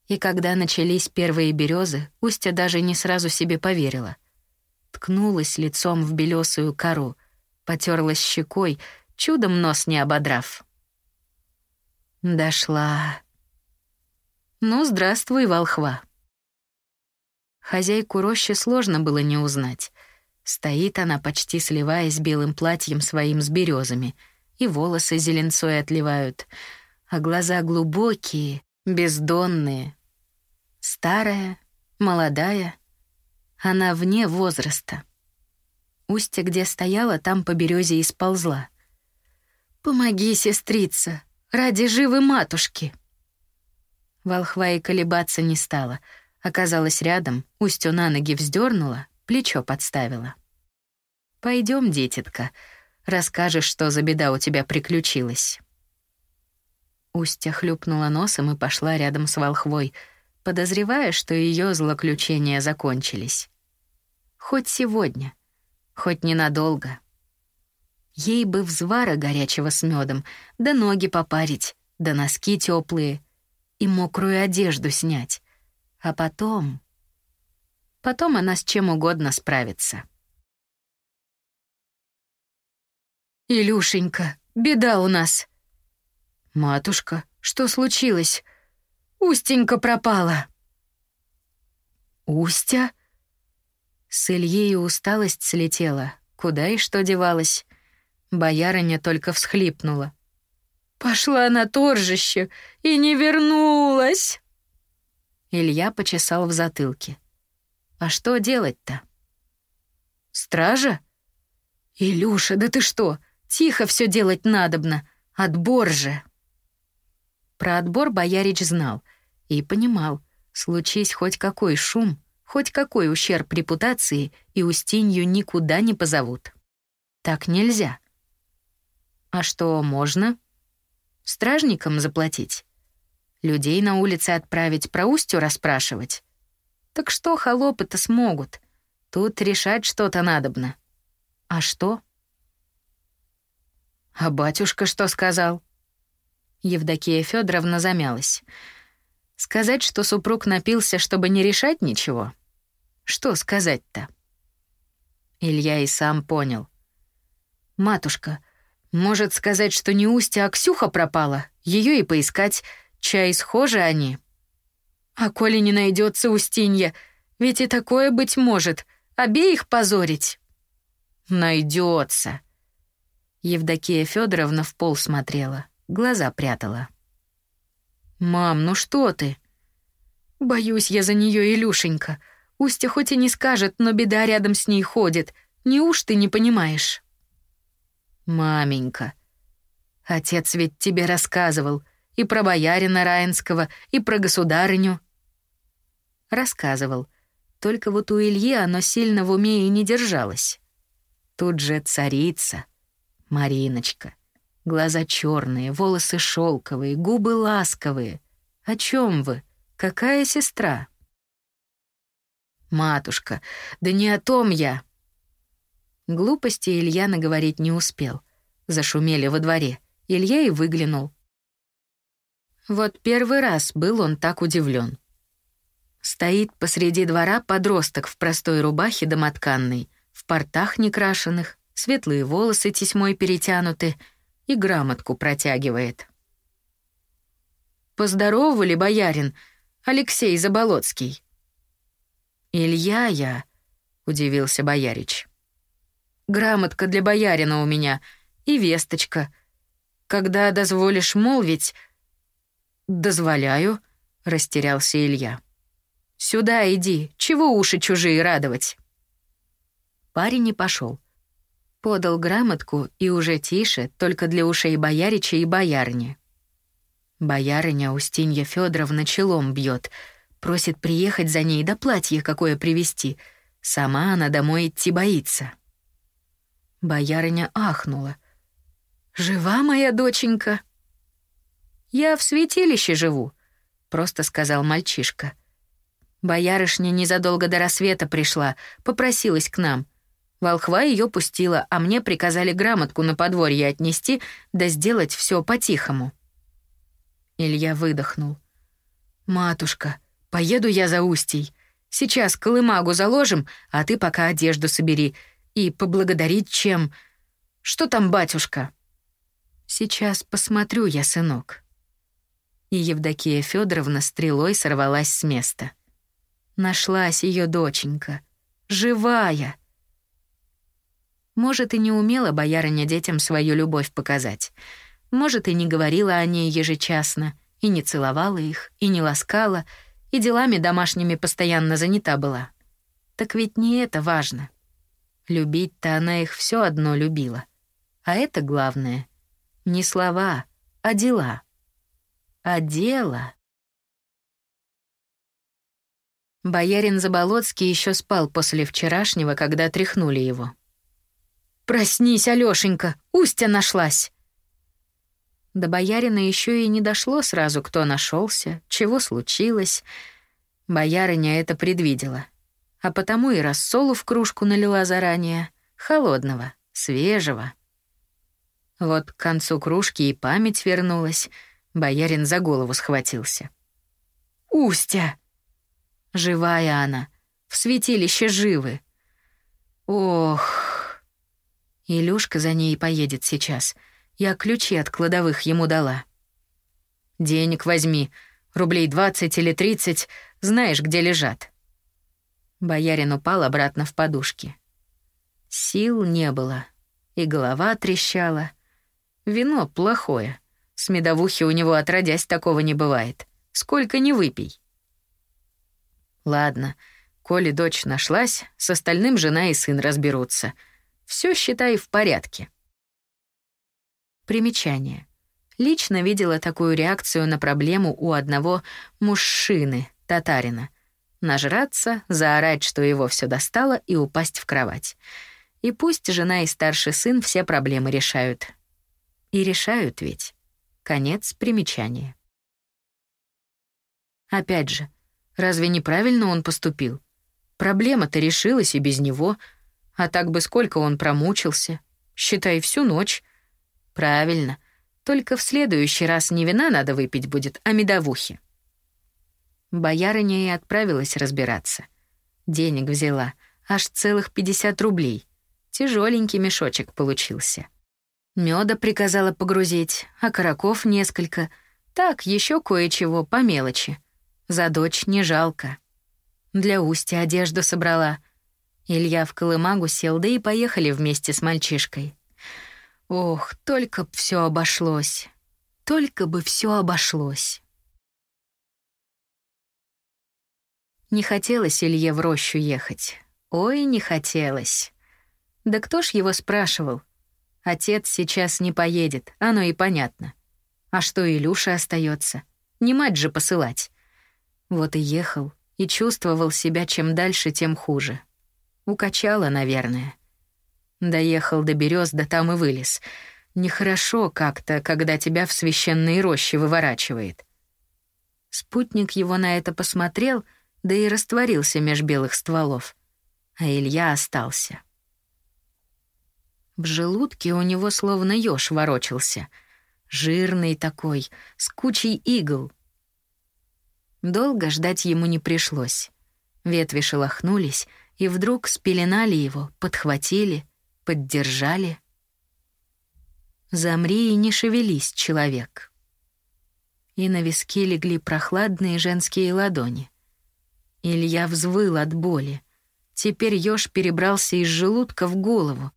И когда начались первые березы, Устя даже не сразу себе поверила. Ткнулась лицом в белесую кору, потерлась щекой, чудом нос не ободрав. Дошла. Ну, здравствуй, волхва. Хозяйку рощи сложно было не узнать. Стоит она, почти сливаясь белым платьем своим с березами, и волосы зеленцой отливают, а глаза глубокие, бездонные. Старая, молодая, она вне возраста. Устье, где стояла, там по березе и сползла. «Помоги, сестрица, ради живой матушки!» Волхва и колебаться не стала — Оказалась рядом, Устю на ноги вздернула, плечо подставила. Пойдем, детитка, расскажешь, что за беда у тебя приключилась. Устья хлюпнула носом и пошла рядом с волхвой, подозревая, что ее злоключения закончились. Хоть сегодня, хоть ненадолго. Ей бы взвара горячего с медом, да ноги попарить, да носки теплые и мокрую одежду снять. А потом... Потом она с чем угодно справится. «Илюшенька, беда у нас!» «Матушка, что случилось? Устенька пропала!» «Устя?» С Ильей усталость слетела. Куда и что девалась? Боярыня только всхлипнула. «Пошла на торжище и не вернулась!» Илья почесал в затылке. А что делать-то? Стража? Илюша, да ты что? Тихо все делать надобно. Отбор же. Про отбор боярич знал и понимал, случись хоть какой шум, хоть какой ущерб репутации, и Устинью никуда не позовут. Так нельзя. А что можно? Стражникам заплатить? Людей на улице отправить, про Устю расспрашивать. Так что холопы-то смогут? Тут решать что-то надобно. А что? А батюшка что сказал? Евдокия Федоровна замялась. Сказать, что супруг напился, чтобы не решать ничего? Что сказать-то? Илья и сам понял. Матушка, может сказать, что не Устья, а Ксюха пропала, ее и поискать, Чай схожи они. А коли не найдется Устинья, ведь и такое быть может, обеих позорить. Найдется. Евдокия Федоровна в пол смотрела, глаза прятала. «Мам, ну что ты?» «Боюсь я за нее, Илюшенька. Устя хоть и не скажет, но беда рядом с ней ходит. Неуж ты не понимаешь?» «Маменька, отец ведь тебе рассказывал — и про боярина Раинского, и про государыню. Рассказывал. Только вот у Ильи оно сильно в уме и не держалось. Тут же царица, Мариночка. Глаза черные, волосы шелковые, губы ласковые. О чем вы? Какая сестра? Матушка, да не о том я. Глупости Илья наговорить не успел. Зашумели во дворе. Илья и выглянул. Вот первый раз был он так удивлен. Стоит посреди двора подросток в простой рубахе домотканной, в портах некрашенных, светлые волосы тесьмой перетянуты и грамотку протягивает. «Поздоровали, боярин, Алексей Заболоцкий». «Илья я», — удивился боярич. «Грамотка для боярина у меня и весточка. когда дозволишь молвить...» «Дозволяю», — растерялся Илья. «Сюда иди, чего уши чужие радовать?» Парень не пошел. Подал грамотку и уже тише, только для ушей боярича и боярни. Боярыня Устинья Федоровна челом бьет, просит приехать за ней да платье какое привезти. Сама она домой идти боится. Боярыня ахнула. «Жива моя доченька?» «Я в святилище живу», — просто сказал мальчишка. Боярышня незадолго до рассвета пришла, попросилась к нам. Волхва ее пустила, а мне приказали грамотку на подворье отнести, да сделать все по-тихому. Илья выдохнул. «Матушка, поеду я за Устей. Сейчас колымагу заложим, а ты пока одежду собери. И поблагодарить чем? Что там, батюшка?» «Сейчас посмотрю я, сынок». И Евдокия Федоровна стрелой сорвалась с места. Нашлась ее доченька. Живая. Может, и не умела боярыня детям свою любовь показать — может, и не говорила о ней ежечасно, и не целовала их, и не ласкала, и делами домашними постоянно занята была. Так ведь не это важно. Любить-то она их все одно любила. А это главное. Не слова, а дела. А дело... Боярин Заболоцкий еще спал после вчерашнего, когда тряхнули его. «Проснись, Алёшенька, Устя нашлась!» До боярина еще и не дошло сразу, кто нашелся, чего случилось. Боярыня это предвидела. А потому и рассолу в кружку налила заранее. Холодного, свежего. Вот к концу кружки и память вернулась. Боярин за голову схватился. «Устя!» Живая она. В святилище живы. Ох. Илюшка за ней поедет сейчас — я ключи от кладовых ему дала. «Денег возьми, рублей двадцать или тридцать, знаешь, где лежат». Боярин упал обратно в подушки. Сил не было, и голова трещала. Вино плохое. С медовухи у него отродясь такого не бывает. Сколько не выпей. Ладно, коли дочь нашлась, с остальным жена и сын разберутся. Все считай в порядке. Примечание. Лично видела такую реакцию на проблему у одного мужчины, татарина. Нажраться, заорать, что его все достало, и упасть в кровать. И пусть жена и старший сын все проблемы решают. И решают ведь. Конец примечания. Опять же, разве неправильно он поступил? Проблема-то решилась и без него, а так бы сколько он промучился. Считай, всю ночь — Правильно. Только в следующий раз не вина надо выпить будет, а медовухи. Боярыня и отправилась разбираться. Денег взяла, аж целых 50 рублей. Тяжеленький мешочек получился. Меда приказала погрузить, а караков несколько. Так, еще кое-чего по мелочи. За дочь не жалко. Для Устя одежду собрала. Илья в колымагу сел, да и поехали вместе с мальчишкой. Ох, только б все обошлось. Только бы все обошлось. Не хотелось Илье в рощу ехать. Ой, не хотелось. Да кто ж его спрашивал? Отец сейчас не поедет, оно и понятно. А что Илюша остается? Не мать же посылать. Вот и ехал, и чувствовал себя чем дальше, тем хуже. Укачало, наверное. Доехал до берез, да там и вылез. Нехорошо как-то, когда тебя в священные рощи выворачивает. Спутник его на это посмотрел, да и растворился меж белых стволов. А Илья остался. В желудке у него словно ёж ворочался. Жирный такой, с кучей игл. Долго ждать ему не пришлось. Ветви шелохнулись, и вдруг спеленали его, подхватили — поддержали. Замри и не шевелись, человек. И на виски легли прохладные женские ладони. Илья взвыл от боли. Теперь ёж перебрался из желудка в голову.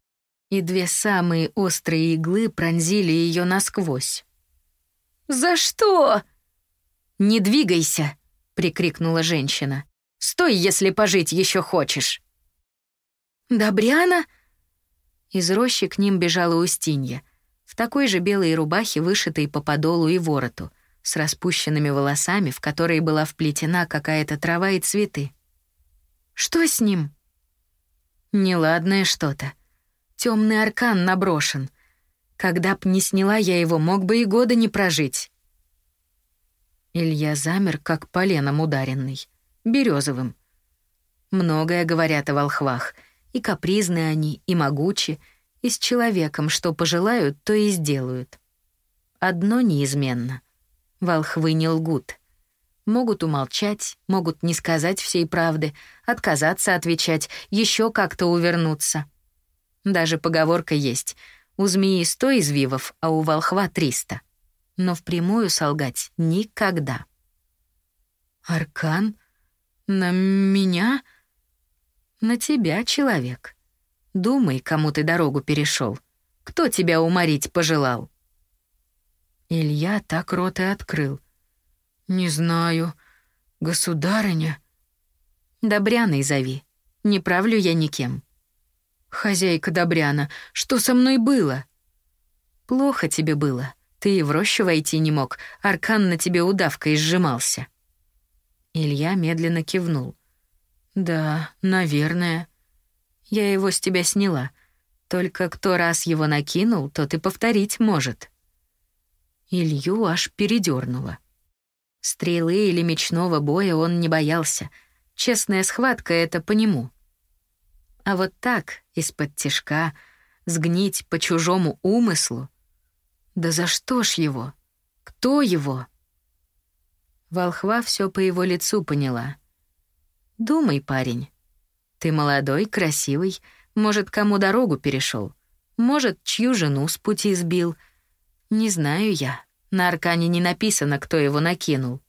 и две самые острые иглы пронзили ее насквозь. «За что?» «Не двигайся!» — прикрикнула женщина. «Стой, если пожить еще хочешь!» «Добряна?» Из рощи к ним бежала Устинья, в такой же белой рубахе, вышитой по подолу и вороту, с распущенными волосами, в которые была вплетена какая-то трава и цветы. «Что с ним?» «Неладное что-то. Темный аркан наброшен. Когда б не сняла я его, мог бы и года не прожить». Илья замер, как поленом ударенный, березовым. Многое говорят о волхвах, и капризны они, и могучи, и с человеком, что пожелают, то и сделают. Одно неизменно. Волхвы не лгут. Могут умолчать, могут не сказать всей правды, отказаться отвечать, еще как-то увернуться. Даже поговорка есть — у змеи сто извивов, а у волхва триста. Но впрямую солгать никогда. «Аркан? На меня?» «На тебя, человек. Думай, кому ты дорогу перешел. Кто тебя уморить пожелал?» Илья так рот и открыл. «Не знаю. Государыня?» «Добряной зови. Не правлю я никем». «Хозяйка Добряна, что со мной было?» «Плохо тебе было. Ты и в рощу войти не мог. Аркан на тебе удавкой сжимался». Илья медленно кивнул. «Да, наверное. Я его с тебя сняла. Только кто раз его накинул, тот и повторить может». Илью аж передернуло. Стрелы или мечного боя он не боялся. Честная схватка — это по нему. А вот так, из-под тишка, сгнить по чужому умыслу? Да за что ж его? Кто его? Волхва все по его лицу поняла. «Думай, парень. Ты молодой, красивый, может, кому дорогу перешел, может, чью жену с пути сбил. Не знаю я. На аркане не написано, кто его накинул».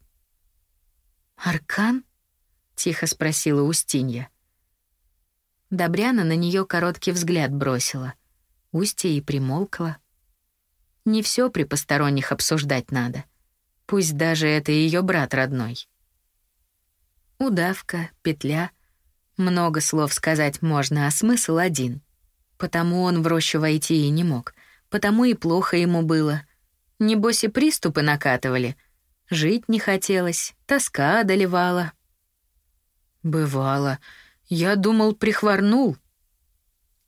«Аркан?» — тихо спросила Устинья. Добряна на нее короткий взгляд бросила. Устья и примолкла. Не все при посторонних обсуждать надо. Пусть даже это ее брат родной. Удавка, петля. Много слов сказать можно, а смысл один. Потому он в рощу войти и не мог. Потому и плохо ему было. Небось и приступы накатывали. Жить не хотелось, тоска одолевала. «Бывало», я думал, прихворнул.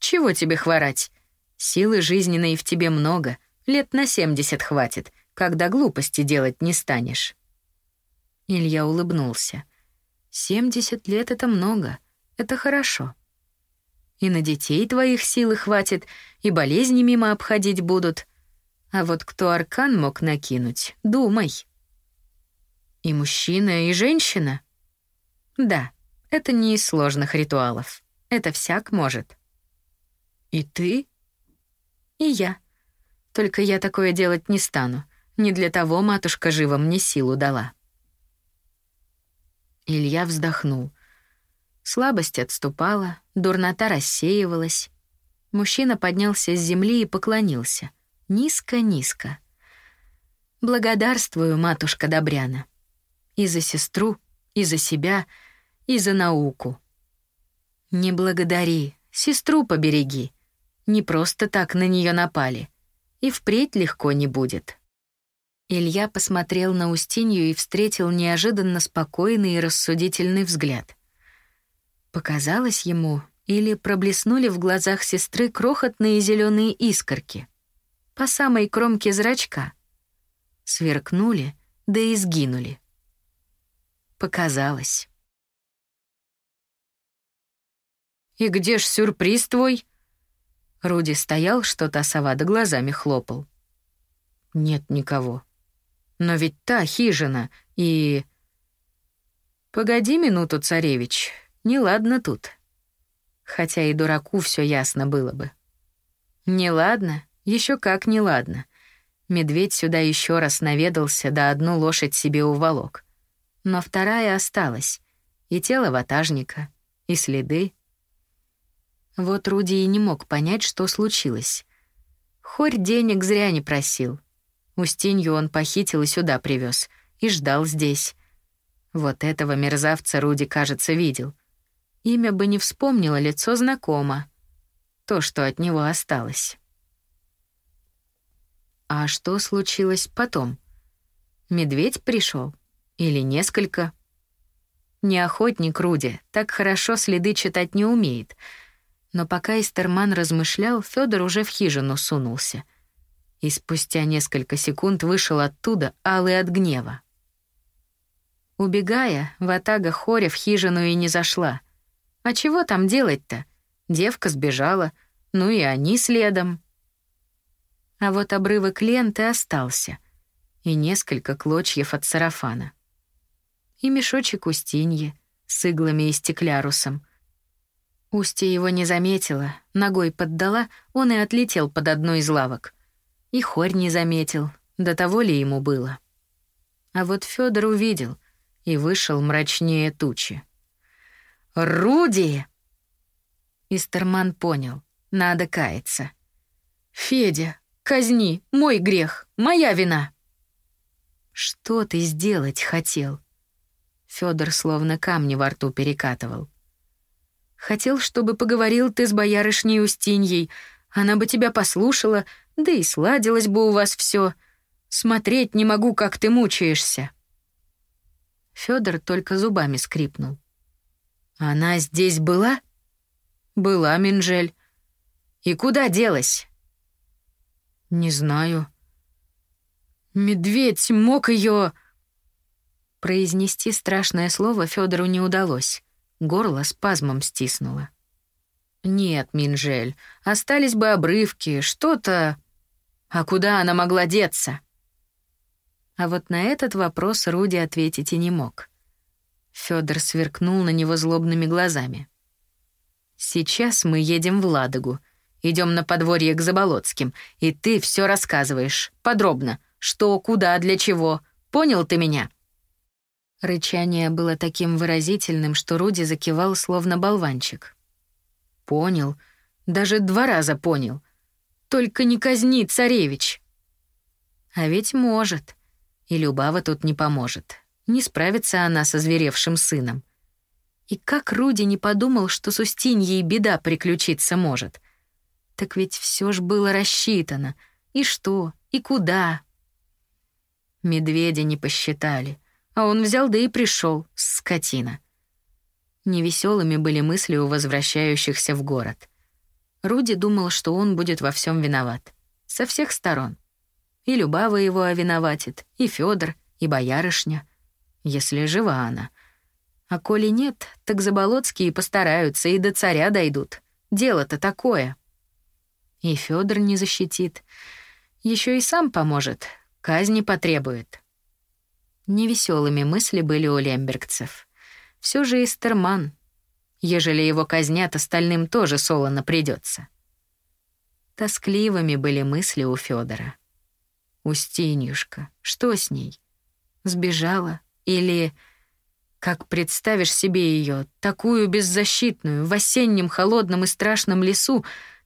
Чего тебе хворать? Силы жизненной в тебе много, лет на семьдесят хватит, когда глупости делать не станешь. Илья улыбнулся. Семьдесят лет — это много, это хорошо. И на детей твоих силы хватит, и болезни мимо обходить будут. А вот кто аркан мог накинуть, думай. И мужчина, и женщина? Да. Это не из сложных ритуалов. Это всяк может. И ты? И я. Только я такое делать не стану. Не для того матушка жива мне силу дала. Илья вздохнул. Слабость отступала, дурнота рассеивалась. Мужчина поднялся с земли и поклонился. Низко-низко. «Благодарствую, матушка Добряна. И за сестру, и за себя — и за науку. Не благодари, сестру побереги. Не просто так на нее напали. И впредь легко не будет. Илья посмотрел на Устинью и встретил неожиданно спокойный и рассудительный взгляд. Показалось ему, или проблеснули в глазах сестры крохотные зеленые искорки. По самой кромке зрачка. Сверкнули, да и сгинули. Показалось. «И где ж сюрприз твой?» Руди стоял, что-то совада глазами хлопал. «Нет никого. Но ведь та хижина и...» «Погоди минуту, царевич, неладно тут». Хотя и дураку все ясно было бы. «Неладно, еще как неладно. Медведь сюда еще раз наведался, да одну лошадь себе уволок. Но вторая осталась, и тело ватажника, и следы, Вот Руди и не мог понять, что случилось. Хорь денег зря не просил. Устинью он похитил и сюда привез, и ждал здесь. Вот этого мерзавца Руди, кажется, видел. Имя бы не вспомнило, лицо знакомо. То, что от него осталось. А что случилось потом? Медведь пришел? Или несколько? Не охотник Руди, так хорошо следы читать не умеет. Но пока Истерман размышлял, Федор уже в хижину сунулся. И спустя несколько секунд вышел оттуда, алый от гнева. Убегая, Ватага Хоря в хижину и не зашла. А чего там делать-то? Девка сбежала, ну и они следом. А вот обрывок ленты остался. И несколько клочьев от сарафана. И мешочек Устиньи с иглами и стеклярусом. Устья его не заметила, ногой поддала, он и отлетел под одну из лавок. И хорь не заметил, до того ли ему было. А вот Федор увидел и вышел мрачнее тучи. «Руди!» Истерман понял, надо каяться. «Федя, Казни, мой грех, моя вина. Что ты сделать хотел? Федор словно камни во рту перекатывал. Хотел, чтобы поговорил ты с боярышней Устиньей. Она бы тебя послушала, да и сладилось бы у вас все. Смотреть не могу, как ты мучаешься. Федор только зубами скрипнул. Она здесь была? Была, Минжель. И куда делась? Не знаю. Медведь мог ее. Произнести страшное слово Федору не удалось. Горло спазмом стиснуло. Нет, Минжель, остались бы обрывки, что-то. А куда она могла деться? А вот на этот вопрос Руди ответить и не мог. Федор сверкнул на него злобными глазами. Сейчас мы едем в Ладогу. Идем на подворье к Заболоцким, и ты все рассказываешь, подробно, что, куда, для чего. Понял ты меня?» Рычание было таким выразительным, что Руди закивал, словно болванчик. «Понял. Даже два раза понял. Только не казни, царевич!» «А ведь может. И Любава тут не поможет. Не справится она со зверевшим сыном. И как Руди не подумал, что с Устиньей беда приключиться может — так ведь все ж было рассчитано. И что, и куда? Медведя не посчитали, а он взял да и пришел, скотина. Невеселыми были мысли у возвращающихся в город. Руди думал, что он будет во всем виноват. Со всех сторон. И Любава его овиноватит, и Федор, и боярышня, если жива она. А коли нет, так Заболоцкие постараются и до царя дойдут. Дело-то такое. И Федор не защитит. Еще и сам поможет, казни потребует. Невеселыми мысли были у лембергцев. Все же Истерман. Ежели его казнят, остальным тоже солоно придется. Тоскливыми были мысли у Федора. Устинюшка, что с ней? Сбежала? Или... Как представишь себе ее, такую беззащитную, в осеннем холодном и страшном лесу,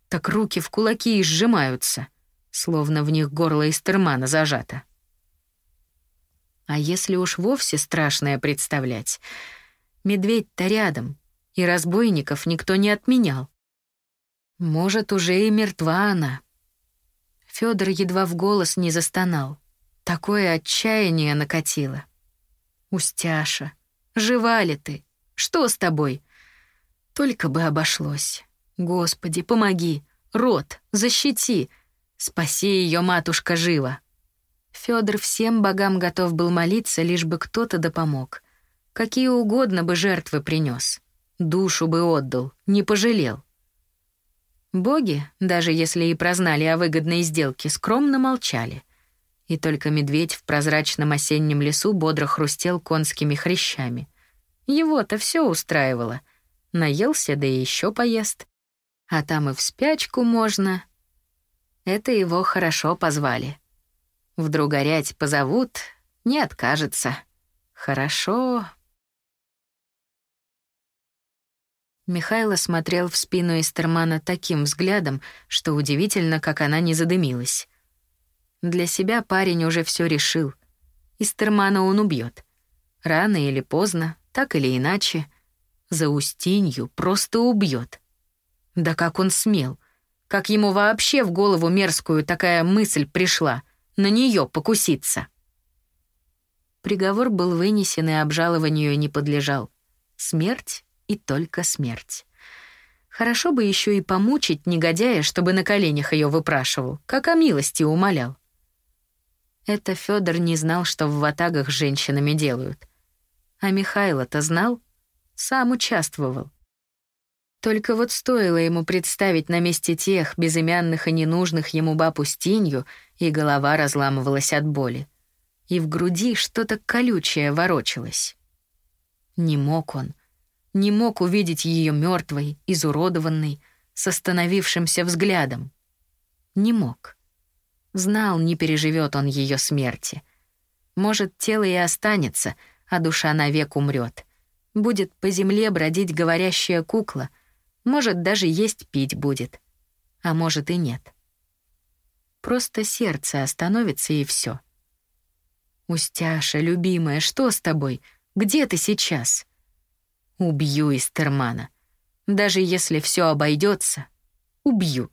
так руки в кулаки и сжимаются, словно в них горло Истермана зажато. А если уж вовсе страшное представлять, медведь-то рядом, и разбойников никто не отменял. Может, уже и мертва она. Федор едва в голос не застонал. Такое отчаяние накатило. Устяша, жива ли ты? Что с тобой? Только бы обошлось. Господи, помоги! Рот, защити! Спаси ее, матушка, живо!» Федор всем богам готов был молиться, лишь бы кто-то да помог. Какие угодно бы жертвы принес, душу бы отдал, не пожалел. Боги, даже если и прознали о выгодной сделке, скромно молчали. И только медведь в прозрачном осеннем лесу бодро хрустел конскими хрящами. Его-то все устраивало. Наелся, да и еще поест а там и в спячку можно. Это его хорошо позвали. Вдруг горять позовут, не откажется. Хорошо. Михайло смотрел в спину Эстермана таким взглядом, что удивительно, как она не задымилась. Для себя парень уже все решил. Эстермана он убьет. Рано или поздно, так или иначе. За Устинью просто убьет. Да как он смел? Как ему вообще в голову мерзкую такая мысль пришла? На нее покуситься. Приговор был вынесен и обжалованию не подлежал. Смерть и только смерть. Хорошо бы еще и помучить негодяя, чтобы на коленях ее выпрашивал, как о милости умолял. Это Федор не знал, что в ватагах с женщинами делают. А Михайло-то знал, сам участвовал. Только вот стоило ему представить на месте тех безымянных и ненужных ему баб Устинью, и голова разламывалась от боли. И в груди что-то колючее ворочалось. Не мог он, не мог увидеть ее мертвой, изуродованной, с остановившимся взглядом. Не мог. Знал, не переживет он ее смерти. Может, тело и останется, а душа навек умрет. Будет по земле бродить говорящая кукла, может, даже есть пить будет. А может и нет. Просто сердце остановится и все. «Устяша, любимая, что с тобой? Где ты сейчас?» Убью Истермана. Даже если все обойдется, убью.